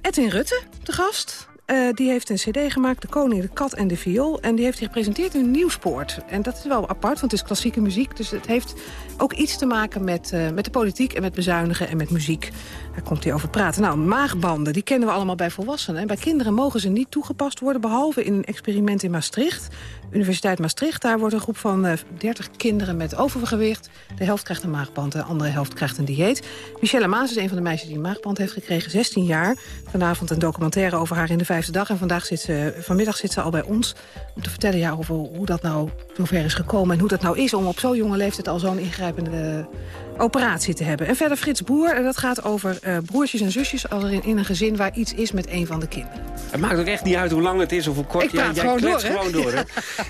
Edwin Rutte, de gast. Uh, die heeft een cd gemaakt, De Koning, de Kat en de Viool. En die heeft hij gepresenteerd in Nieuwspoort. En dat is wel apart, want het is klassieke muziek. Dus het heeft ook iets te maken met, uh, met de politiek en met bezuinigen en met muziek. Daar komt hij over praten. Nou, maagbanden, die kennen we allemaal bij volwassenen. En bij kinderen mogen ze niet toegepast worden... behalve in een experiment in Maastricht. Universiteit Maastricht, daar wordt een groep van uh, 30 kinderen met overgewicht. De helft krijgt een maagband, de andere helft krijgt een dieet. Michelle Maas is een van de meisjes die een maagband heeft gekregen, 16 jaar. Vanavond een documentaire over haar in de vijfde dag. En vandaag zit ze, vanmiddag zit ze al bij ons om te vertellen ja, over hoe dat nou zover is gekomen... en hoe dat nou is om op zo'n jonge leeftijd al zo'n ingrijpende operatie te hebben. En verder Frits Boer, en dat gaat over uh, broertjes en zusjes... als er in, in, een gezin waar iets is met een van de kinderen. Het maakt ook echt niet uit hoe lang het is of hoe kort. Ik praat jij gewoon door, gewoon door. Hè?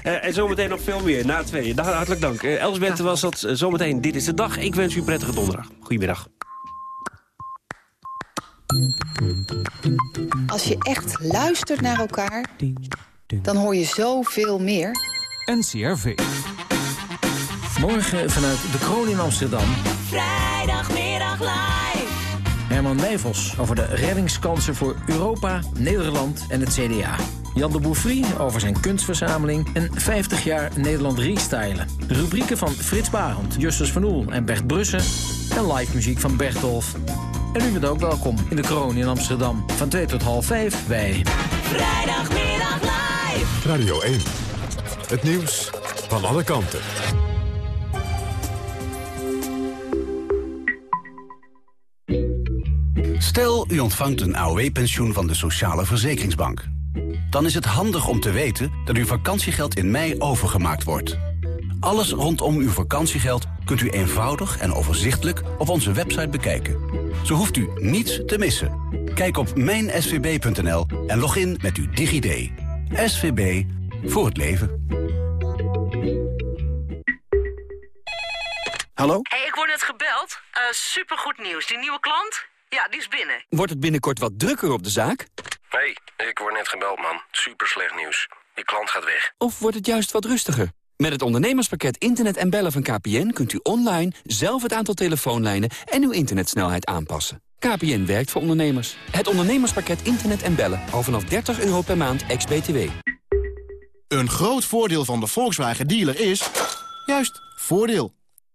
uh, en zometeen nog veel meer, na twee. Nou, hartelijk dank. Uh, Elsbeth was dat zometeen Dit is de Dag. Ik wens u een prettige donderdag. Goedemiddag. Als je echt luistert naar elkaar, dan hoor je zoveel meer. NCRV. Morgen vanuit de Kroon in Amsterdam. Vrijdagmiddag live. Herman Wijfels over de reddingskansen voor Europa, Nederland en het CDA. Jan de Bouffry over zijn kunstverzameling en 50 jaar Nederland restylen. De rubrieken van Frits Barend, Justus van Oel en Bert Brussen. En live muziek van Bertolf. En u bent ook welkom in de Kroon in Amsterdam. Van 2 tot half 5 bij... Vrijdagmiddag live. Radio 1. Het nieuws van alle kanten. Stel, u ontvangt een AOW-pensioen van de Sociale Verzekeringsbank. Dan is het handig om te weten dat uw vakantiegeld in mei overgemaakt wordt. Alles rondom uw vakantiegeld kunt u eenvoudig en overzichtelijk op onze website bekijken. Zo hoeft u niets te missen. Kijk op mijnsvb.nl en log in met uw DigiD. SVB voor het leven. Hallo? hey, ik word net gebeld. Uh, supergoed nieuws. Die nieuwe klant? Ja, die is binnen. Wordt het binnenkort wat drukker op de zaak? hey, ik word net gebeld, man. Super slecht nieuws. Die klant gaat weg. Of wordt het juist wat rustiger? Met het ondernemerspakket Internet en Bellen van KPN... kunt u online zelf het aantal telefoonlijnen en uw internetsnelheid aanpassen. KPN werkt voor ondernemers. Het ondernemerspakket Internet en Bellen. Al vanaf 30 euro per maand, ex-BTW. Een groot voordeel van de Volkswagen dealer is... juist, voordeel.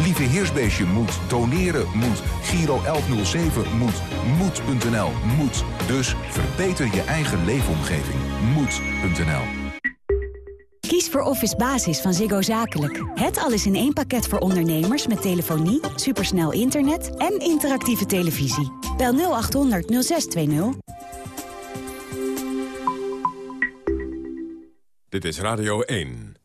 Lieve Heersbeestje moet, doneren moet, Giro 1107 moet, moed.nl moet. Dus verbeter je eigen leefomgeving. Moed.nl Kies voor Office Basis van Ziggo Zakelijk. Het alles in één pakket voor ondernemers met telefonie, supersnel internet en interactieve televisie. Bel 0800 0620. Dit is Radio 1.